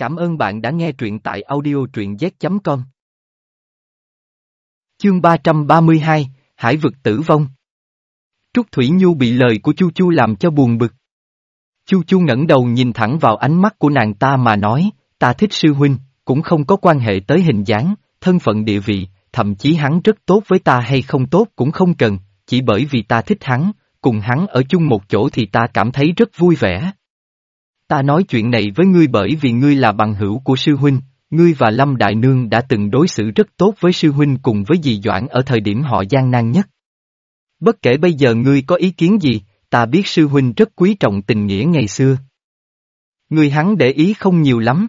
Cảm ơn bạn đã nghe truyện tại audio truyện z.com. Chương 332, Hải vực tử vong. Trúc Thủy Nhu bị lời của Chu Chu làm cho buồn bực. Chu Chu ngẩng đầu nhìn thẳng vào ánh mắt của nàng ta mà nói, ta thích sư huynh, cũng không có quan hệ tới hình dáng, thân phận địa vị, thậm chí hắn rất tốt với ta hay không tốt cũng không cần, chỉ bởi vì ta thích hắn, cùng hắn ở chung một chỗ thì ta cảm thấy rất vui vẻ. Ta nói chuyện này với ngươi bởi vì ngươi là bằng hữu của sư huynh, ngươi và Lâm Đại Nương đã từng đối xử rất tốt với sư huynh cùng với dì Doãn ở thời điểm họ gian nan nhất. Bất kể bây giờ ngươi có ý kiến gì, ta biết sư huynh rất quý trọng tình nghĩa ngày xưa. Ngươi hắn để ý không nhiều lắm.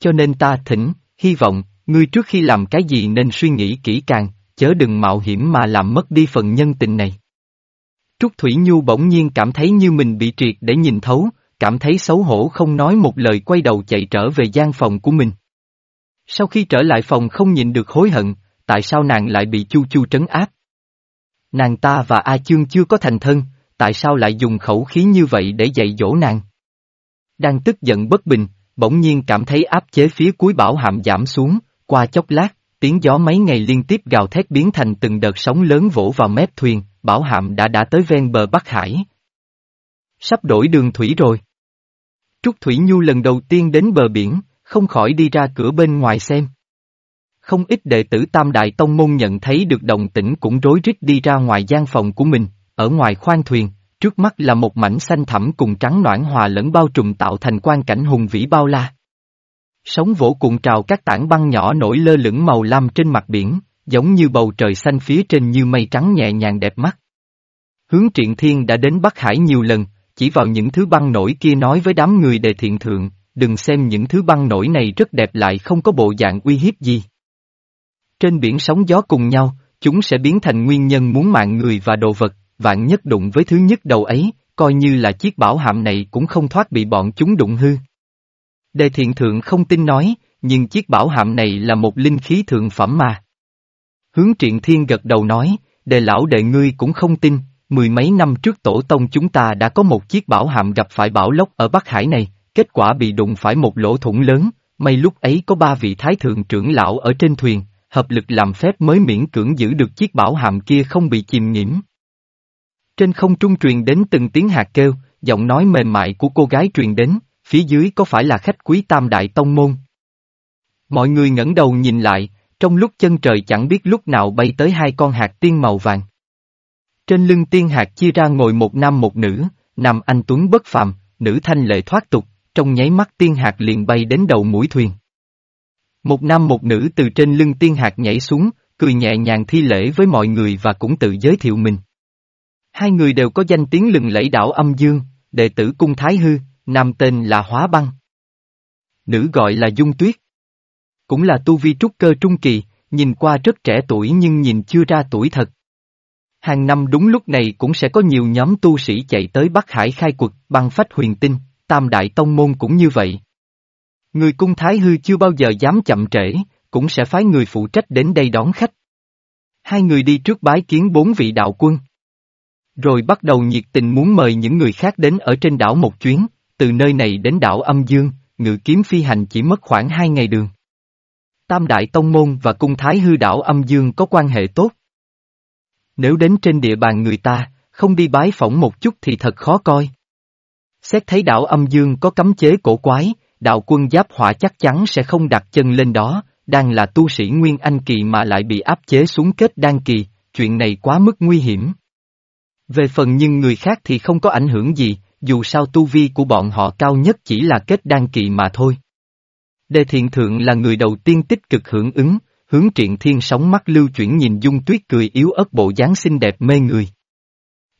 Cho nên ta thỉnh, hy vọng, ngươi trước khi làm cái gì nên suy nghĩ kỹ càng, chớ đừng mạo hiểm mà làm mất đi phần nhân tình này. Trúc Thủy Nhu bỗng nhiên cảm thấy như mình bị triệt để nhìn thấu, cảm thấy xấu hổ không nói một lời quay đầu chạy trở về gian phòng của mình. Sau khi trở lại phòng không nhìn được hối hận, tại sao nàng lại bị Chu Chu trấn áp? Nàng ta và A Chương chưa có thành thân, tại sao lại dùng khẩu khí như vậy để dạy dỗ nàng? Đang tức giận bất bình, bỗng nhiên cảm thấy áp chế phía cuối bảo hàm giảm xuống, qua chốc lát, tiếng gió mấy ngày liên tiếp gào thét biến thành từng đợt sóng lớn vỗ vào mép thuyền, bảo hàm đã đã tới ven bờ Bắc Hải. Sắp đổi đường thủy rồi. Trúc Thủy Nhu lần đầu tiên đến bờ biển, không khỏi đi ra cửa bên ngoài xem. Không ít đệ tử Tam Đại Tông Môn nhận thấy được đồng tĩnh cũng rối rít đi ra ngoài gian phòng của mình, ở ngoài khoang thuyền, trước mắt là một mảnh xanh thẳm cùng trắng noãn hòa lẫn bao trùm tạo thành quan cảnh hùng vĩ bao la. Sóng vỗ cuộn trào các tảng băng nhỏ nổi lơ lửng màu lam trên mặt biển, giống như bầu trời xanh phía trên như mây trắng nhẹ nhàng đẹp mắt. Hướng triện thiên đã đến Bắc Hải nhiều lần, chỉ vào những thứ băng nổi kia nói với đám người đề thiện thượng, đừng xem những thứ băng nổi này rất đẹp lại không có bộ dạng uy hiếp gì. Trên biển sóng gió cùng nhau, chúng sẽ biến thành nguyên nhân muốn mạng người và đồ vật, vạn nhất đụng với thứ nhất đầu ấy, coi như là chiếc bảo hạm này cũng không thoát bị bọn chúng đụng hư. Đề thiện thượng không tin nói, nhưng chiếc bảo hạm này là một linh khí thượng phẩm mà. Hướng triện thiên gật đầu nói, đề lão đệ ngươi cũng không tin, mười mấy năm trước tổ tông chúng ta đã có một chiếc bảo hạm gặp phải bảo lốc ở Bắc Hải này, kết quả bị đụng phải một lỗ thủng lớn, may lúc ấy có ba vị thái thượng trưởng lão ở trên thuyền, hợp lực làm phép mới miễn cưỡng giữ được chiếc bảo hạm kia không bị chìm nhiễm. Trên không trung truyền đến từng tiếng hạt kêu, giọng nói mềm mại của cô gái truyền đến, phía dưới có phải là khách quý tam đại tông môn? Mọi người ngẩng đầu nhìn lại, trong lúc chân trời chẳng biết lúc nào bay tới hai con hạt tiên màu vàng. Trên lưng tiên hạt chia ra ngồi một nam một nữ, nam anh tuấn bất phàm, nữ thanh lệ thoát tục, trong nháy mắt tiên hạt liền bay đến đầu mũi thuyền. Một nam một nữ từ trên lưng tiên hạt nhảy xuống, cười nhẹ nhàng thi lễ với mọi người và cũng tự giới thiệu mình. Hai người đều có danh tiếng lừng lẫy đảo âm dương, đệ tử cung Thái Hư, nam tên là Hóa Băng. Nữ gọi là Dung Tuyết. Cũng là tu vi trúc cơ trung kỳ, nhìn qua rất trẻ tuổi nhưng nhìn chưa ra tuổi thật. Hàng năm đúng lúc này cũng sẽ có nhiều nhóm tu sĩ chạy tới Bắc Hải khai quật, băng phách huyền tinh, tam đại tông môn cũng như vậy. Người cung Thái Hư chưa bao giờ dám chậm trễ, cũng sẽ phái người phụ trách đến đây đón khách. Hai người đi trước bái kiến bốn vị đạo quân. Rồi bắt đầu nhiệt tình muốn mời những người khác đến ở trên đảo một chuyến, từ nơi này đến đảo Âm Dương, ngự kiếm phi hành chỉ mất khoảng hai ngày đường. Tam Đại Tông Môn và Cung Thái Hư đảo Âm Dương có quan hệ tốt. Nếu đến trên địa bàn người ta, không đi bái phỏng một chút thì thật khó coi. Xét thấy đảo âm dương có cấm chế cổ quái, đạo quân giáp hỏa chắc chắn sẽ không đặt chân lên đó, đang là tu sĩ Nguyên Anh Kỳ mà lại bị áp chế xuống kết đan kỳ, chuyện này quá mức nguy hiểm. Về phần nhưng người khác thì không có ảnh hưởng gì, dù sao tu vi của bọn họ cao nhất chỉ là kết đan kỳ mà thôi. Đề thiện thượng là người đầu tiên tích cực hưởng ứng, hướng triện thiên sóng mắt lưu chuyển nhìn dung tuyết cười yếu ớt bộ dáng xinh đẹp mê người.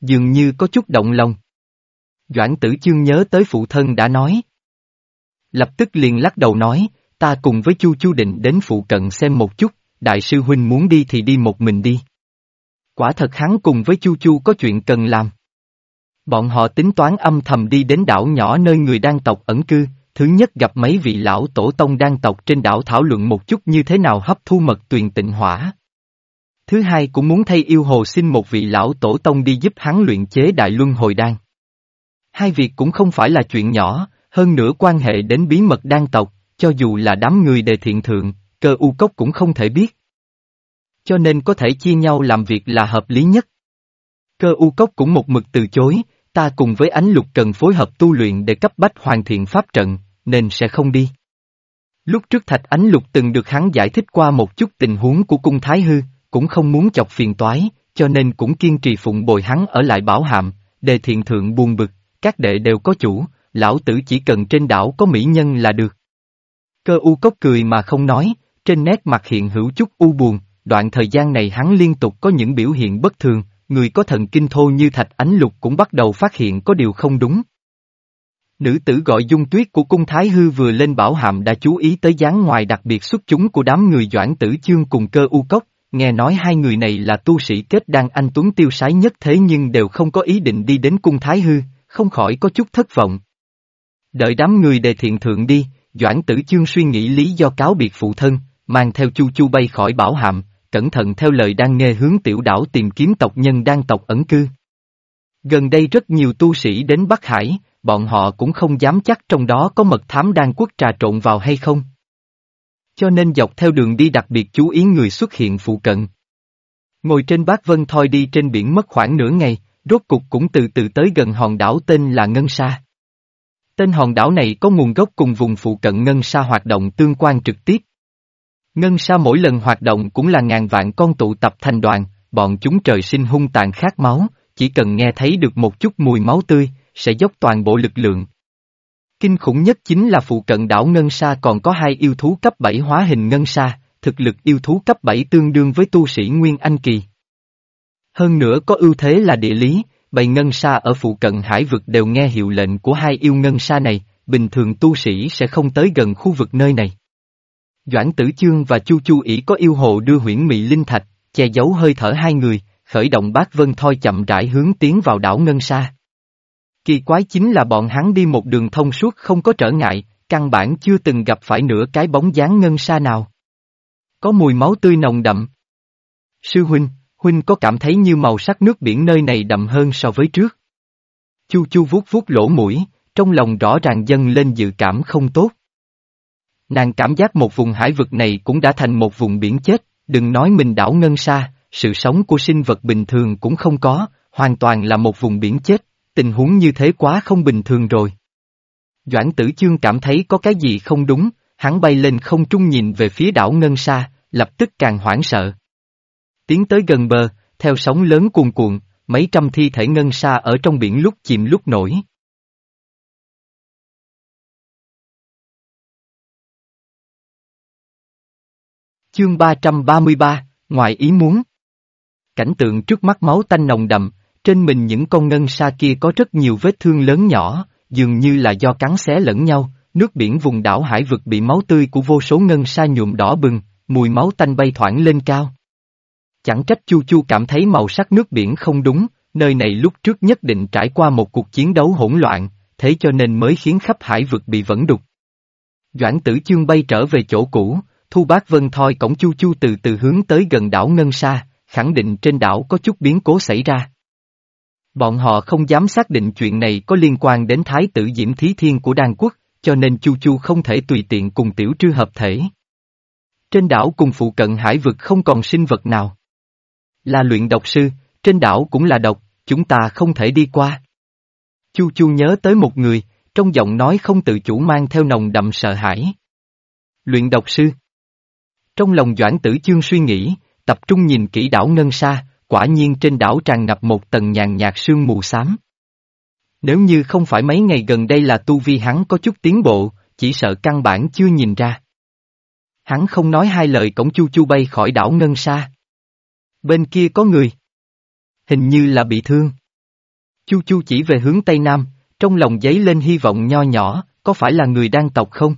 Dường như có chút động lòng. Doãn tử chương nhớ tới phụ thân đã nói. Lập tức liền lắc đầu nói, ta cùng với Chu Chu định đến phụ cận xem một chút, đại sư huynh muốn đi thì đi một mình đi. Quả thật hắn cùng với Chu Chu có chuyện cần làm. Bọn họ tính toán âm thầm đi đến đảo nhỏ nơi người đang tộc ẩn cư, thứ nhất gặp mấy vị lão tổ tông đang tộc trên đảo thảo luận một chút như thế nào hấp thu mật tuyền tịnh hỏa. Thứ hai cũng muốn thay yêu hồ xin một vị lão tổ tông đi giúp hắn luyện chế đại luân hồi đan. Hai việc cũng không phải là chuyện nhỏ, hơn nữa quan hệ đến bí mật đan tộc, cho dù là đám người đề thiện thượng, cơ u cốc cũng không thể biết. Cho nên có thể chia nhau làm việc là hợp lý nhất. Cơ u cốc cũng một mực từ chối, ta cùng với ánh lục cần phối hợp tu luyện để cấp bách hoàn thiện pháp trận, nên sẽ không đi. Lúc trước Thạch Ánh Lục từng được hắn giải thích qua một chút tình huống của cung Thái Hư, cũng không muốn chọc phiền toái, cho nên cũng kiên trì phụng bồi hắn ở lại bảo hàm, đề thiện thượng buồn bực, các đệ đều có chủ, lão tử chỉ cần trên đảo có mỹ nhân là được. Cơ u cốc cười mà không nói, trên nét mặt hiện hữu chút u buồn, đoạn thời gian này hắn liên tục có những biểu hiện bất thường, người có thần kinh thô như thạch ánh lục cũng bắt đầu phát hiện có điều không đúng. Nữ tử gọi dung tuyết của cung Thái Hư vừa lên bảo hàm đã chú ý tới dáng ngoài đặc biệt xuất chúng của đám người doãn tử chương cùng cơ u cốc, nghe nói hai người này là tu sĩ kết đang anh tuấn tiêu sái nhất thế nhưng đều không có ý định đi đến cung Thái Hư, không khỏi có chút thất vọng. Đợi đám người đề thiện thượng đi, Doãn Tử Chương suy nghĩ lý do cáo biệt phụ thân, mang theo Chu Chu bay khỏi bảo hàm, cẩn thận theo lời đang nghe hướng tiểu đảo tìm kiếm tộc nhân đang tộc ẩn cư. Gần đây rất nhiều tu sĩ đến Bắc Hải, bọn họ cũng không dám chắc trong đó có mật thám đang quốc trà trộn vào hay không. Cho nên dọc theo đường đi đặc biệt chú ý người xuất hiện phụ cận. Ngồi trên bát vân thoi đi trên biển mất khoảng nửa ngày, rốt cục cũng từ từ tới gần hòn đảo tên là Ngân Sa. Tên hòn đảo này có nguồn gốc cùng vùng phụ cận Ngân Sa hoạt động tương quan trực tiếp. Ngân Sa mỗi lần hoạt động cũng là ngàn vạn con tụ tập thành đoàn, bọn chúng trời sinh hung tàn khát máu, chỉ cần nghe thấy được một chút mùi máu tươi, sẽ dốc toàn bộ lực lượng. Kinh khủng nhất chính là phụ cận đảo Ngân Sa còn có hai yêu thú cấp 7 hóa hình Ngân Sa, thực lực yêu thú cấp 7 tương đương với tu sĩ Nguyên Anh Kỳ. Hơn nữa có ưu thế là địa lý, bầy Ngân Sa ở phụ cận hải vực đều nghe hiệu lệnh của hai yêu Ngân Sa này, bình thường tu sĩ sẽ không tới gần khu vực nơi này. Doãn Tử Chương và Chu Chu ỷ có yêu hồ đưa huyễn mị linh thạch, che giấu hơi thở hai người, khởi động bát vân thoi chậm rãi hướng tiến vào đảo Ngân Sa. Kỳ quái chính là bọn hắn đi một đường thông suốt không có trở ngại, căn bản chưa từng gặp phải nửa cái bóng dáng ngân sa nào. Có mùi máu tươi nồng đậm. Sư huynh, huynh có cảm thấy như màu sắc nước biển nơi này đậm hơn so với trước. Chu chu vuốt vuốt lỗ mũi, trong lòng rõ ràng dâng lên dự cảm không tốt. Nàng cảm giác một vùng hải vực này cũng đã thành một vùng biển chết, đừng nói mình đảo ngân sa, sự sống của sinh vật bình thường cũng không có, hoàn toàn là một vùng biển chết, tình huống như thế quá không bình thường rồi. Doãn tử chương cảm thấy có cái gì không đúng, hắn bay lên không trung nhìn về phía đảo Ngân Sa, lập tức càng hoảng sợ. Tiến tới gần bờ, theo sóng lớn cuồn cuộn, mấy trăm thi thể Ngân Sa ở trong biển lúc chìm lúc nổi. Chương 333, ngoài ý muốn. Cảnh tượng trước mắt máu tanh nồng đậm, trên mình những con ngân sa kia có rất nhiều vết thương lớn nhỏ, dường như là do cắn xé lẫn nhau, nước biển vùng đảo hải vực bị máu tươi của vô số ngân sa nhuộm đỏ bừng, mùi máu tanh bay thoảng lên cao. Chẳng trách Chu Chu cảm thấy màu sắc nước biển không đúng, nơi này lúc trước nhất định trải qua một cuộc chiến đấu hỗn loạn, thế cho nên mới khiến khắp hải vực bị vẫn đục. Doãn tử chương bay trở về chỗ cũ, thu bác vân thoi cổng Chu Chu từ từ hướng tới gần đảo Ngân Sa, khẳng định trên đảo có chút biến cố xảy ra. Bọn họ không dám xác định chuyện này có liên quan đến thái tử Diễm Thí Thiên của Đan Quốc, cho nên Chu Chu không thể tùy tiện cùng tiểu trư hợp thể. Trên đảo cùng phụ cận hải vực không còn sinh vật nào. Là luyện độc sư, trên đảo cũng là độc, chúng ta không thể đi qua. Chu Chu nhớ tới một người, trong giọng nói không tự chủ mang theo nồng đậm sợ hãi. Luyện độc sư. Trong lòng Doãn Tử Chương suy nghĩ, tập trung nhìn kỹ đảo Ngân Sa, quả nhiên trên đảo tràn ngập một tầng nhàn nhạt sương mù xám. Nếu như không phải mấy ngày gần đây là tu vi hắn có chút tiến bộ, chỉ sợ căn bản chưa nhìn ra. Hắn không nói hai lời cổng chu chu bay khỏi đảo Ngân Sa. Bên kia có người. Hình như là bị thương. Chu chu chỉ về hướng Tây Nam, trong lòng giấy lên hy vọng nho nhỏ, có phải là người đang tộc không?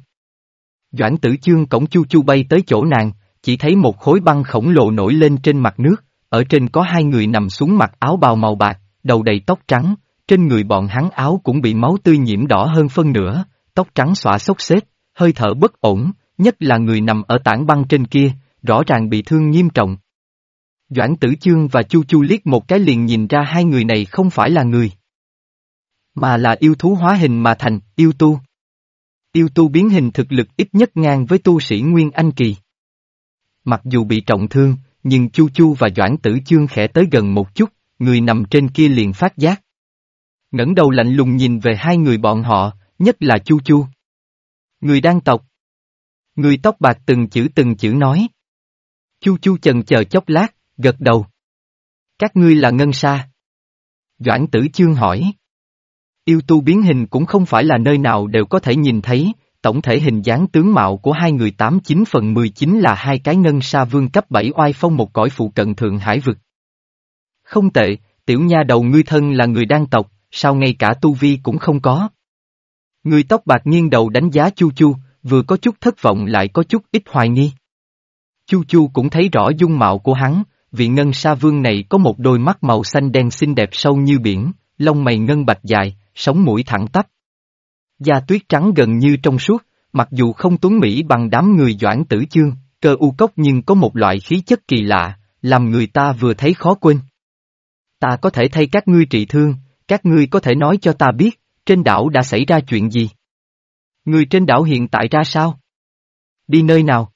Doãn tử chương cổng chu chu bay tới chỗ nàng, chỉ thấy một khối băng khổng lồ nổi lên trên mặt nước, ở trên có hai người nằm xuống mặc áo bào màu bạc, đầu đầy tóc trắng, trên người bọn hắn áo cũng bị máu tươi nhiễm đỏ hơn phân nửa, tóc trắng xõa xốc xếp, hơi thở bất ổn, nhất là người nằm ở tảng băng trên kia, rõ ràng bị thương nghiêm trọng. Doãn tử chương và chu chu liếc một cái liền nhìn ra hai người này không phải là người. Mà là yêu thú hóa hình mà thành, yêu tu. Yêu tu biến hình thực lực ít nhất ngang với tu sĩ Nguyên Anh Kỳ. Mặc dù bị trọng thương, nhưng Chu Chu và Doãn Tử Chương khẽ tới gần một chút, người nằm trên kia liền phát giác. ngẩng đầu lạnh lùng nhìn về hai người bọn họ, nhất là Chu Chu. Người đang tộc. Người tóc bạc từng chữ từng chữ nói. Chu Chu chần chờ chốc lát, gật đầu. Các ngươi là ngân sa. Doãn tử chương hỏi. Yêu tu biến hình cũng không phải là nơi nào đều có thể nhìn thấy, tổng thể hình dáng tướng mạo của hai người tám chín phần mười chín là hai cái ngân sa vương cấp bảy oai phong một cõi phụ cận thượng hải vực. Không tệ, tiểu nha đầu ngươi thân là người đan tộc, sao ngay cả tu vi cũng không có. Người tóc bạc nghiêng đầu đánh giá Chu Chu, vừa có chút thất vọng lại có chút ít hoài nghi. Chu Chu cũng thấy rõ dung mạo của hắn, vị ngân sa vương này có một đôi mắt màu xanh đen xinh đẹp sâu như biển, lông mày ngân bạch dài, sống mũi thẳng tắp. Da tuyết trắng gần như trong suốt, mặc dù không tuấn mỹ bằng đám người doãn tử chương, cơ u cốc nhưng có một loại khí chất kỳ lạ, làm người ta vừa thấy khó quên. Ta có thể thay các ngươi trị thương, các ngươi có thể nói cho ta biết, trên đảo đã xảy ra chuyện gì? Người trên đảo hiện tại ra sao? Đi nơi nào?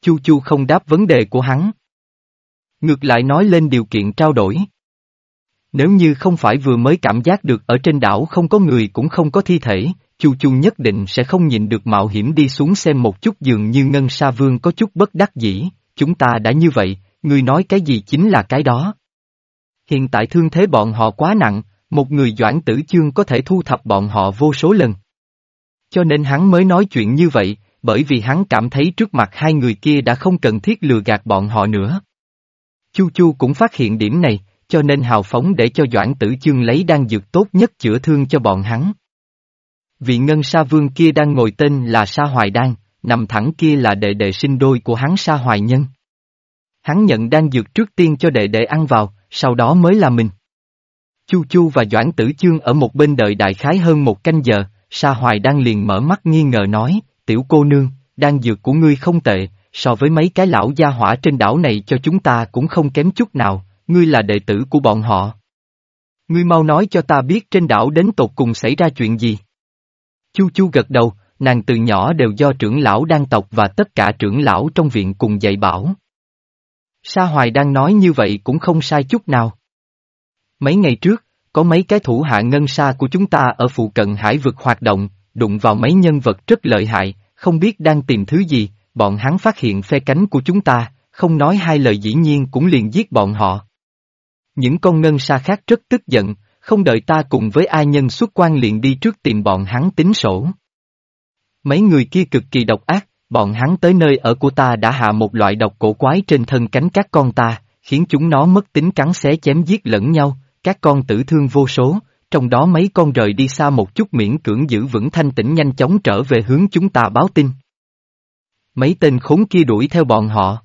Chu Chu không đáp vấn đề của hắn. Ngược lại nói lên điều kiện trao đổi. Nếu như không phải vừa mới cảm giác được ở trên đảo không có người cũng không có thi thể, Chu Chu nhất định sẽ không nhìn được mạo hiểm đi xuống xem một chút dường như Ngân Sa Vương có chút bất đắc dĩ, chúng ta đã như vậy, người nói cái gì chính là cái đó. Hiện tại thương thế bọn họ quá nặng, một người doãn tử chương có thể thu thập bọn họ vô số lần. Cho nên hắn mới nói chuyện như vậy, bởi vì hắn cảm thấy trước mặt hai người kia đã không cần thiết lừa gạt bọn họ nữa. Chu Chu cũng phát hiện điểm này, cho nên hào phóng để cho Doãn Tử Chương lấy đan dược tốt nhất chữa thương cho bọn hắn. Vị ngân sa vương kia đang ngồi tên là Sa Hoài Đan, nằm thẳng kia là đệ đệ sinh đôi của hắn Sa Hoài Nhân. Hắn nhận đan dược trước tiên cho đệ đệ ăn vào, sau đó mới là mình. Chu Chu và Doãn Tử Chương ở một bên đợi đại khái hơn một canh giờ, Sa Hoài Đan liền mở mắt nghi ngờ nói, tiểu cô nương, đan dược của ngươi không tệ, so với mấy cái lão gia hỏa trên đảo này cho chúng ta cũng không kém chút nào, ngươi là đệ tử của bọn họ. Ngươi mau nói cho ta biết trên đảo đến tột cùng xảy ra chuyện gì. Chu Chu gật đầu, nàng từ nhỏ đều do trưởng lão đan tộc và tất cả trưởng lão trong viện cùng dạy bảo. Sa Hoài đang nói như vậy cũng không sai chút nào. Mấy ngày trước, có mấy cái thủ hạ ngân sa của chúng ta ở phụ cận hải vực hoạt động, đụng vào mấy nhân vật rất lợi hại, không biết đang tìm thứ gì, bọn hắn phát hiện phe cánh của chúng ta, không nói hai lời dĩ nhiên cũng liền giết bọn họ. Những con ngân sa khác rất tức giận, không đợi ta cùng với ai nhân xuất quan liền đi trước tìm bọn hắn tính sổ. Mấy người kia cực kỳ độc ác, bọn hắn tới nơi ở của ta đã hạ một loại độc cổ quái trên thân cánh các con ta, khiến chúng nó mất tính cắn xé chém giết lẫn nhau, các con tử thương vô số, trong đó mấy con rời đi xa một chút miễn cưỡng giữ vững thanh tĩnh nhanh chóng trở về hướng chúng ta báo tin. Mấy tên khốn kia đuổi theo bọn họ.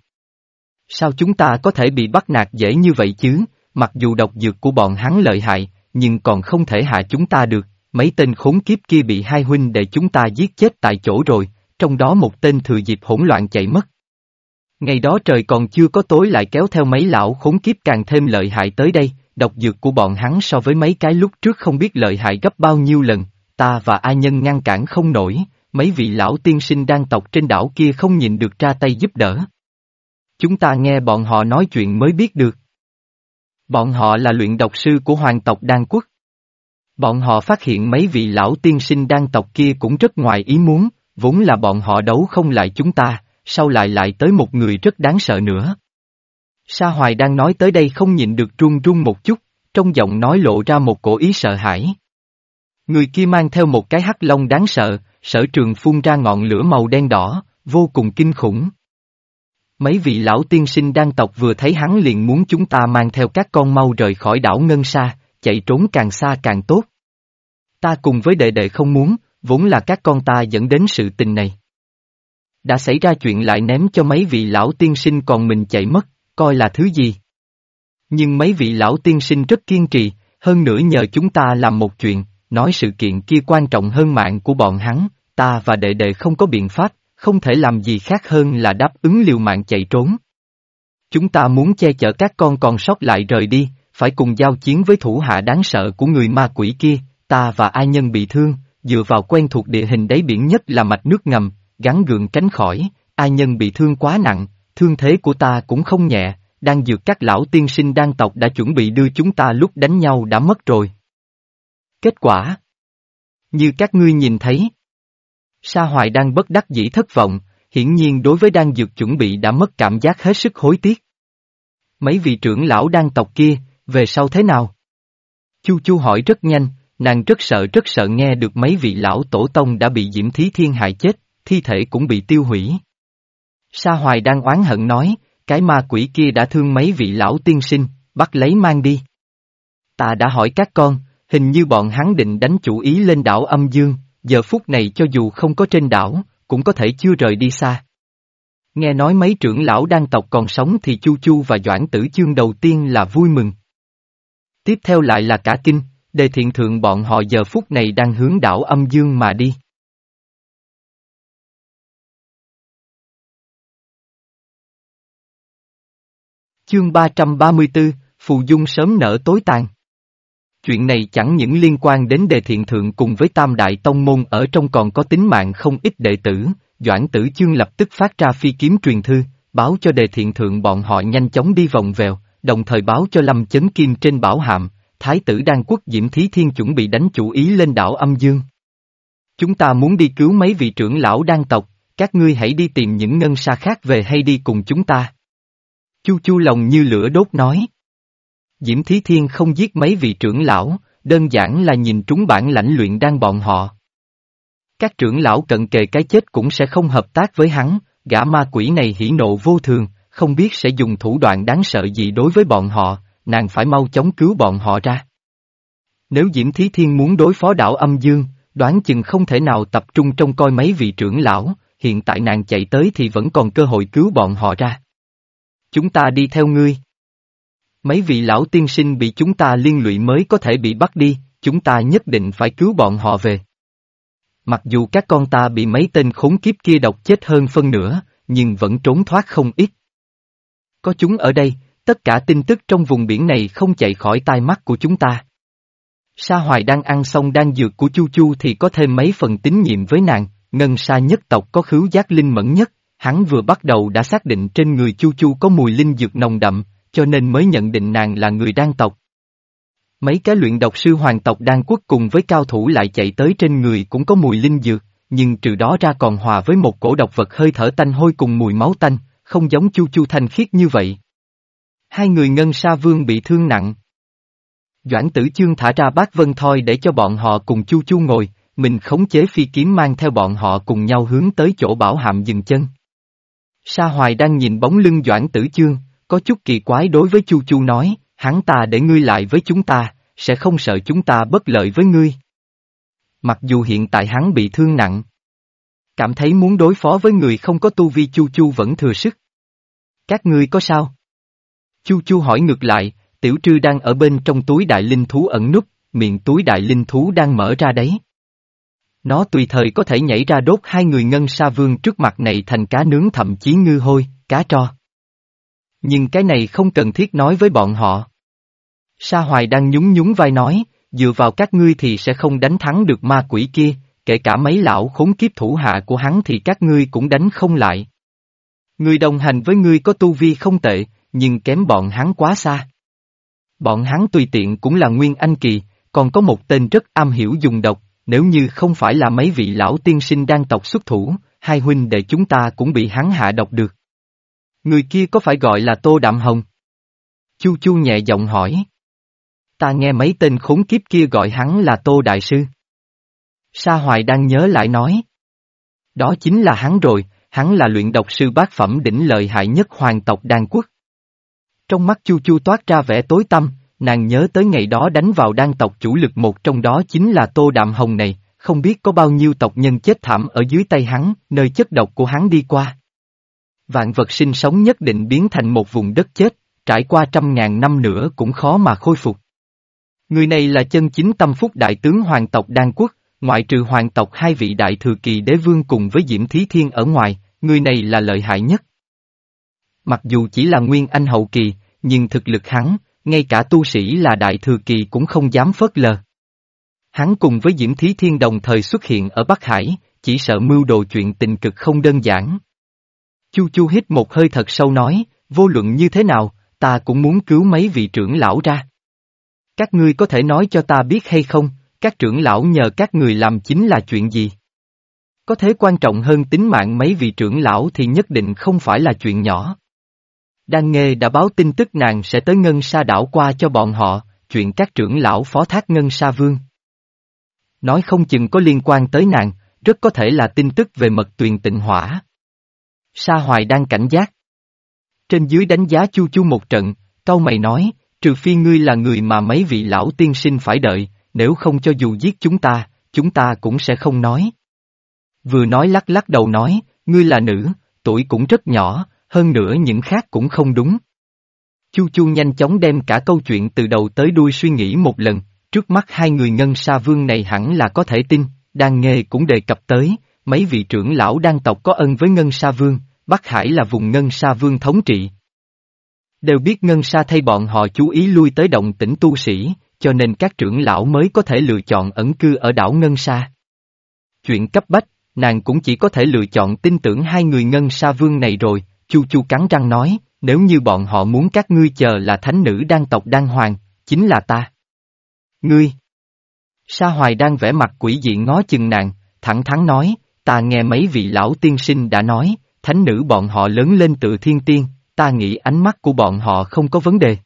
Sao chúng ta có thể bị bắt nạt dễ như vậy chứ, mặc dù độc dược của bọn hắn lợi hại, nhưng còn không thể hạ chúng ta được, mấy tên khốn kiếp kia bị hai huynh để chúng ta giết chết tại chỗ rồi, trong đó một tên thừa dịp hỗn loạn chạy mất. Ngày đó trời còn chưa có tối lại kéo theo mấy lão khốn kiếp càng thêm lợi hại tới đây, độc dược của bọn hắn so với mấy cái lúc trước không biết lợi hại gấp bao nhiêu lần, ta và ai nhân ngăn cản không nổi, mấy vị lão tiên sinh đang tộc trên đảo kia không nhìn được ra tay giúp đỡ. Chúng ta nghe bọn họ nói chuyện mới biết được. Bọn họ là luyện độc sư của hoàng tộc Đan Quốc. Bọn họ phát hiện mấy vị lão tiên sinh đan tộc kia cũng rất ngoài ý muốn, vốn là bọn họ đấu không lại chúng ta, sau lại lại tới một người rất đáng sợ nữa. Sa Hoài đang nói tới đây không nhịn được run run một chút, trong giọng nói lộ ra một cổ ý sợ hãi. Người kia mang theo một cái hắc lông đáng sợ, sở trường phun ra ngọn lửa màu đen đỏ, vô cùng kinh khủng. Mấy vị lão tiên sinh đang tộc vừa thấy hắn liền muốn chúng ta mang theo các con mau rời khỏi đảo Ngân Sa, chạy trốn càng xa càng tốt. Ta cùng với đệ đệ không muốn, vốn là các con ta dẫn đến sự tình này. Đã xảy ra chuyện lại ném cho mấy vị lão tiên sinh còn mình chạy mất, coi là thứ gì. Nhưng mấy vị lão tiên sinh rất kiên trì, hơn nữa nhờ chúng ta làm một chuyện, nói sự kiện kia quan trọng hơn mạng của bọn hắn, ta và đệ đệ không có biện pháp, không thể làm gì khác hơn là đáp ứng liều mạng chạy trốn. Chúng ta muốn che chở các con còn sót lại rời đi, phải cùng giao chiến với thủ hạ đáng sợ của người ma quỷ kia, ta và ai nhân bị thương, dựa vào quen thuộc địa hình đáy biển nhất là mạch nước ngầm, gắn gượng tránh khỏi, ai nhân bị thương quá nặng, thương thế của ta cũng không nhẹ, đang dược các lão tiên sinh đan tộc đã chuẩn bị đưa chúng ta lúc đánh nhau đã mất rồi. Kết quả Như các ngươi nhìn thấy. Sa Hoài đang bất đắc dĩ thất vọng, hiển nhiên đối với đan dược chuẩn bị đã mất cảm giác hết sức hối tiếc. Mấy vị trưởng lão đan tộc kia, về sau thế nào? Chu Chu hỏi rất nhanh, nàng rất sợ rất sợ nghe được mấy vị lão tổ tông đã bị Diễm Thí Thiên hại chết, thi thể cũng bị tiêu hủy. Sa Hoài đang oán hận nói, cái ma quỷ kia đã thương mấy vị lão tiên sinh, bắt lấy mang đi. Ta đã hỏi các con, hình như bọn hắn định đánh chủ ý lên đảo âm dương, giờ phút này cho dù không có trên đảo, cũng có thể chưa rời đi xa. Nghe nói mấy trưởng lão đang tộc còn sống thì Chu Chu và Doãn Tử Chương đầu tiên là vui mừng. Tiếp theo lại là cả kinh, đề thiện thượng bọn họ giờ phút này đang hướng đảo âm dương mà đi. Chương 334, Phù Dung sớm nở tối tàn. Chuyện này chẳng những liên quan đến đề thiện thượng cùng với tam đại tông môn ở trong còn có tính mạng không ít đệ tử, Doãn tử chương lập tức phát ra phi kiếm truyền thư, báo cho đề thiện thượng bọn họ nhanh chóng đi vòng vèo, đồng thời báo cho Lâm Chấn Kim trên bảo hàm, Thái tử Đan Quốc Diễm Thí Thiên chuẩn bị đánh chủ ý lên đảo âm dương. Chúng ta muốn đi cứu mấy vị trưởng lão đan tộc, các ngươi hãy đi tìm những ngân sa khác về hay đi cùng chúng ta. Chu chu lòng như lửa đốt nói. Diễm Thí Thiên không giết mấy vị trưởng lão, đơn giản là nhìn trúng bản lãnh luyện đang bọn họ. Các trưởng lão cận kề cái chết cũng sẽ không hợp tác với hắn, gã ma quỷ này hỉ nộ vô thường, không biết sẽ dùng thủ đoạn đáng sợ gì đối với bọn họ, nàng phải mau chóng cứu bọn họ ra. Nếu Diễm Thí Thiên muốn đối phó đảo âm dương, đoán chừng không thể nào tập trung trông coi mấy vị trưởng lão, hiện tại nàng chạy tới thì vẫn còn cơ hội cứu bọn họ ra. Chúng ta đi theo ngươi. Mấy vị lão tiên sinh bị chúng ta liên lụy mới có thể bị bắt đi, chúng ta nhất định phải cứu bọn họ về. Mặc dù các con ta bị mấy tên khốn kiếp kia độc chết hơn phân nửa, nhưng vẫn trốn thoát không ít. Có chúng ở đây, tất cả tin tức trong vùng biển này không chạy khỏi tai mắt của chúng ta. Sa Hoài đang ăn xong đan dược của Chu Chu thì có thêm mấy phần tín nhiệm với nàng, ngân sa nhất tộc có khứu giác linh mẫn nhất, hắn vừa bắt đầu đã xác định trên người Chu Chu có mùi linh dược nồng đậm, cho nên mới nhận định nàng là người đan tộc. Mấy cái luyện độc sư hoàng tộc đan quốc cùng với cao thủ lại chạy tới trên người cũng có mùi linh dược, nhưng trừ đó ra còn hòa với một cổ độc vật hơi thở tanh hôi cùng mùi máu tanh, không giống chu chu thanh khiết như vậy. Hai người ngân sa vương bị thương nặng. Doãn tử chương thả ra bát vân thoi để cho bọn họ cùng chu chu ngồi, mình khống chế phi kiếm mang theo bọn họ cùng nhau hướng tới chỗ bảo hạm dừng chân. Sa hoài đang nhìn bóng lưng doãn tử chương, có chút kỳ quái đối với chu chu nói, hắn ta để ngươi lại với chúng ta, sẽ không sợ chúng ta bất lợi với ngươi. Mặc dù hiện tại hắn bị thương nặng. Cảm thấy muốn đối phó với người không có tu vi Chu Chu vẫn thừa sức. Các ngươi có sao? Chu Chu hỏi ngược lại, tiểu trư đang ở bên trong túi đại linh thú ẩn núp, miệng túi đại linh thú đang mở ra đấy. Nó tùy thời có thể nhảy ra đốt hai người ngân sa vương trước mặt này thành cá nướng thậm chí ngư hôi, cá tro. Nhưng cái này không cần thiết nói với bọn họ. Sa Hoài đang nhún nhún vai nói, dựa vào các ngươi thì sẽ không đánh thắng được ma quỷ kia, kể cả mấy lão khốn kiếp thủ hạ của hắn thì các ngươi cũng đánh không lại. Người đồng hành với ngươi có tu vi không tệ, nhưng kém bọn hắn quá xa. Bọn hắn tùy tiện cũng là nguyên anh kỳ, còn có một tên rất am hiểu dùng độc, nếu như không phải là mấy vị lão tiên sinh đang tộc xuất thủ, hai huynh đệ chúng ta cũng bị hắn hạ độc được. Người kia có phải gọi là Tô Đạm Hồng? Chu Chu nhẹ giọng hỏi. Ta nghe mấy tên khốn kiếp kia gọi hắn là Tô Đại Sư. Sa Hoài đang nhớ lại nói. Đó chính là hắn rồi, hắn là luyện độc sư bát phẩm đỉnh lợi hại nhất hoàng tộc đan quốc. Trong mắt Chu Chu toát ra vẻ tối tâm, nàng nhớ tới ngày đó đánh vào đan tộc chủ lực một trong đó chính là Tô Đạm Hồng này, không biết có bao nhiêu tộc nhân chết thảm ở dưới tay hắn, nơi chất độc của hắn đi qua. Vạn vật sinh sống nhất định biến thành một vùng đất chết, trải qua trăm ngàn năm nữa cũng khó mà khôi phục. Người này là chân chính tâm phúc đại tướng hoàng tộc Đan Quốc, ngoại trừ hoàng tộc hai vị đại thừa kỳ đế vương cùng với Diễm Thí Thiên ở ngoài, người này là lợi hại nhất. Mặc dù chỉ là nguyên anh hậu kỳ, nhưng thực lực hắn, ngay cả tu sĩ là đại thừa kỳ cũng không dám phớt lờ. Hắn cùng với Diễm Thí Thiên đồng thời xuất hiện ở Bắc Hải, chỉ sợ mưu đồ chuyện tình cực không đơn giản. Chu Chu hít một hơi thật sâu nói, vô luận như thế nào, ta cũng muốn cứu mấy vị trưởng lão ra. Các ngươi có thể nói cho ta biết hay không, các trưởng lão nhờ các người làm chính là chuyện gì? Có thế quan trọng hơn tính mạng mấy vị trưởng lão thì nhất định không phải là chuyện nhỏ. Đan Nghê đã báo tin tức nàng sẽ tới Ngân Sa đảo qua cho bọn họ, chuyện các trưởng lão phó thác Ngân Sa Vương. Nói không chừng có liên quan tới nàng, rất có thể là tin tức về mật tuyền tịnh hỏa. Sa Hoài đang cảnh giác. Trên dưới đánh giá Chu Chu một trận, câu mày nói, trừ phi ngươi là người mà mấy vị lão tiên sinh phải đợi, nếu không cho dù giết chúng ta, chúng ta cũng sẽ không nói. Vừa nói lắc lắc đầu nói, ngươi là nữ, tuổi cũng rất nhỏ, hơn nữa những khác cũng không đúng. Chu Chu nhanh chóng đem cả câu chuyện từ đầu tới đuôi suy nghĩ một lần, trước mắt hai người ngân sa vương này hẳn là có thể tin, đang nghe cũng đề cập tới, mấy vị trưởng lão đang tộc có ân với ngân sa vương, Bắc Hải là vùng ngân sa vương thống trị. Đều biết ngân sa thay bọn họ chú ý lui tới động tỉnh tu sĩ, cho nên các trưởng lão mới có thể lựa chọn ẩn cư ở đảo ngân sa. Chuyện cấp bách, nàng cũng chỉ có thể lựa chọn tin tưởng hai người ngân sa vương này rồi, chu chu cắn răng nói, nếu như bọn họ muốn các ngươi chờ là thánh nữ đan tộc đan hoàng, chính là ta. Ngươi! Sa hoài đang vẽ mặt quỷ dị ngó chừng nàng, thẳng thắn nói, ta nghe mấy vị lão tiên sinh đã nói, thánh nữ bọn họ lớn lên tự thiên tiên, ta nghĩ ánh mắt của bọn họ không có vấn đề.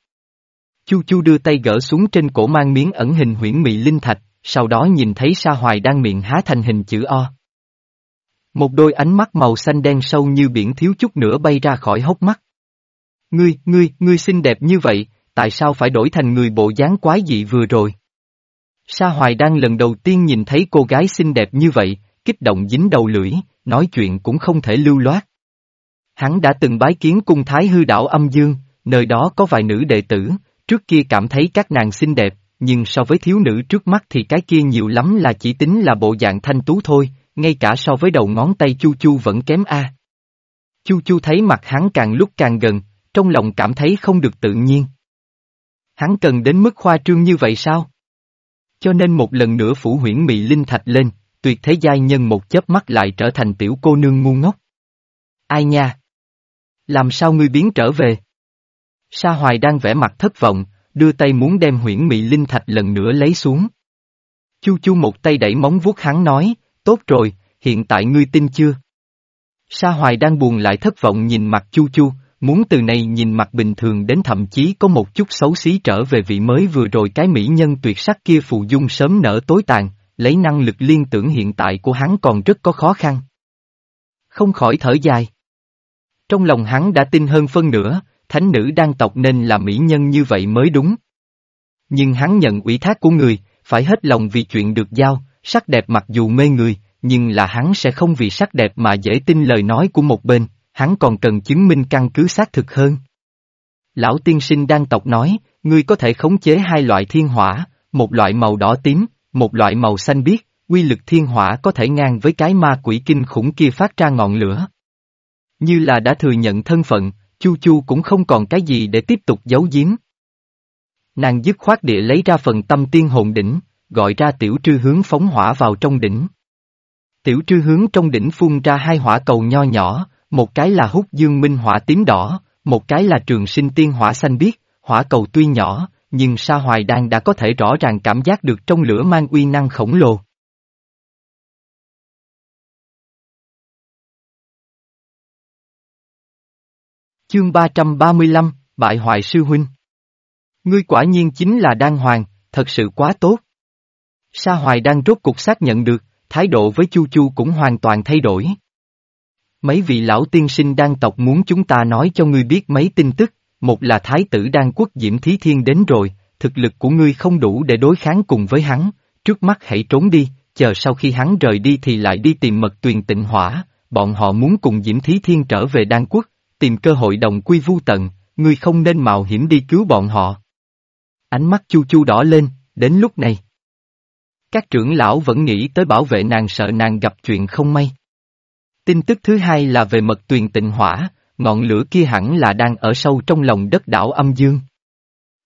Chu Chu đưa tay gỡ xuống trên cổ mang miếng ẩn hình huyễn mị linh thạch, sau đó nhìn thấy Sa Hoài đang miệng há thành hình chữ O. Một đôi ánh mắt màu xanh đen sâu như biển thiếu chút nữa bay ra khỏi hốc mắt. Ngươi, ngươi, ngươi xinh đẹp như vậy, tại sao phải đổi thành người bộ dáng quái dị vừa rồi? Sa Hoài đang lần đầu tiên nhìn thấy cô gái xinh đẹp như vậy, kích động dính đầu lưỡi, nói chuyện cũng không thể lưu loát. Hắn đã từng bái kiến cung thái hư đảo âm dương, nơi đó có vài nữ đệ tử, trước kia cảm thấy các nàng xinh đẹp, nhưng so với thiếu nữ trước mắt thì cái kia nhiều lắm là chỉ tính là bộ dạng thanh tú thôi, ngay cả so với đầu ngón tay Chu Chu vẫn kém a. Chu Chu thấy mặt hắn càng lúc càng gần, trong lòng cảm thấy không được tự nhiên. Hắn cần đến mức khoa trương như vậy sao? Cho nên một lần nữa phủ huyễn mị linh thạch lên, tuyệt thế giai nhân một chớp mắt lại trở thành tiểu cô nương ngu ngốc. Ai nha? Làm sao ngươi biến trở về? Sa Hoài đang vẽ mặt thất vọng, đưa tay muốn đem huyễn mị linh thạch lần nữa lấy xuống. Chu chu một tay đẩy móng vuốt hắn nói, tốt rồi, hiện tại ngươi tin chưa? Sa Hoài đang buồn lại thất vọng nhìn mặt chu chu, muốn từ này nhìn mặt bình thường đến thậm chí có một chút xấu xí trở về vị mới vừa rồi cái mỹ nhân tuyệt sắc kia phù dung sớm nở tối tàn, lấy năng lực liên tưởng hiện tại của hắn còn rất có khó khăn. Không khỏi thở dài. Trong lòng hắn đã tin hơn phân nửa, thánh nữ đang tộc nên là mỹ nhân như vậy mới đúng. Nhưng hắn nhận ủy thác của người, phải hết lòng vì chuyện được giao, sắc đẹp mặc dù mê người, nhưng là hắn sẽ không vì sắc đẹp mà dễ tin lời nói của một bên, hắn còn cần chứng minh căn cứ xác thực hơn. Lão tiên sinh đang tộc nói, ngươi có thể khống chế hai loại thiên hỏa, một loại màu đỏ tím, một loại màu xanh biếc, quy lực thiên hỏa có thể ngang với cái ma quỷ kinh khủng kia phát ra ngọn lửa. Như là đã thừa nhận thân phận, Chu Chu cũng không còn cái gì để tiếp tục giấu giếm. Nàng dứt khoát địa lấy ra phần tâm tiên hồn đỉnh, gọi ra tiểu trư hướng phóng hỏa vào trong đỉnh. Tiểu trư hướng trong đỉnh phun ra hai hỏa cầu nho nhỏ, một cái là hút dương minh hỏa tím đỏ, một cái là trường sinh tiên hỏa xanh biếc, hỏa cầu tuy nhỏ, nhưng Sa Hoài Đan đã có thể rõ ràng cảm giác được trong lửa mang uy năng khổng lồ. Chương 335, Bại hoại sư huynh. Ngươi quả nhiên chính là Đan Hoàng, thật sự quá tốt. Sa Hoài đang rốt cục xác nhận được, thái độ với Chu Chu cũng hoàn toàn thay đổi. Mấy vị lão tiên sinh đan tộc muốn chúng ta nói cho ngươi biết mấy tin tức, một là thái tử đan quốc Diễm Thí Thiên đến rồi, thực lực của ngươi không đủ để đối kháng cùng với hắn, trước mắt hãy trốn đi, chờ sau khi hắn rời đi thì lại đi tìm mật tuyền tịnh hỏa, bọn họ muốn cùng Diễm Thí Thiên trở về đan quốc, tìm cơ hội đồng quy vu tận, ngươi không nên mạo hiểm đi cứu bọn họ. Ánh mắt chu chu đỏ lên, đến lúc này. Các trưởng lão vẫn nghĩ tới bảo vệ nàng sợ nàng gặp chuyện không may. Tin tức thứ hai là về mật tuyền tịnh hỏa, ngọn lửa kia hẳn là đang ở sâu trong lòng đất đảo âm dương.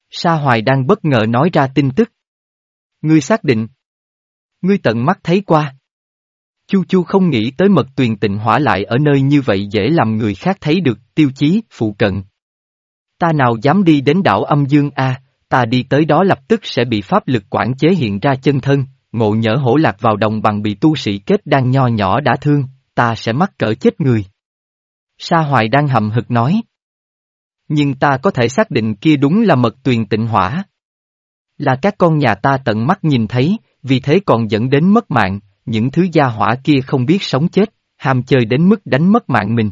Sa Hoài đang bất ngờ nói ra tin tức. Ngươi xác định. Ngươi tận mắt thấy qua. Chu Chu không nghĩ tới mật tuyền tịnh hỏa lại ở nơi như vậy dễ làm người khác thấy được, tiêu chí, phụ cận. Ta nào dám đi đến đảo âm dương A, ta đi tới đó lập tức sẽ bị pháp lực quản chế hiện ra chân thân, ngộ nhỡ hổ lạc vào đồng bằng bị tu sĩ kết đang nho nhỏ đã thương, ta sẽ mắc cỡ chết người. Sa Hoài đang hậm hực nói. Nhưng ta có thể xác định kia đúng là mật tuyền tịnh hỏa. Là các con nhà ta tận mắt nhìn thấy, vì thế còn dẫn đến mất mạng, những thứ gia hỏa kia không biết sống chết, ham chơi đến mức đánh mất mạng mình.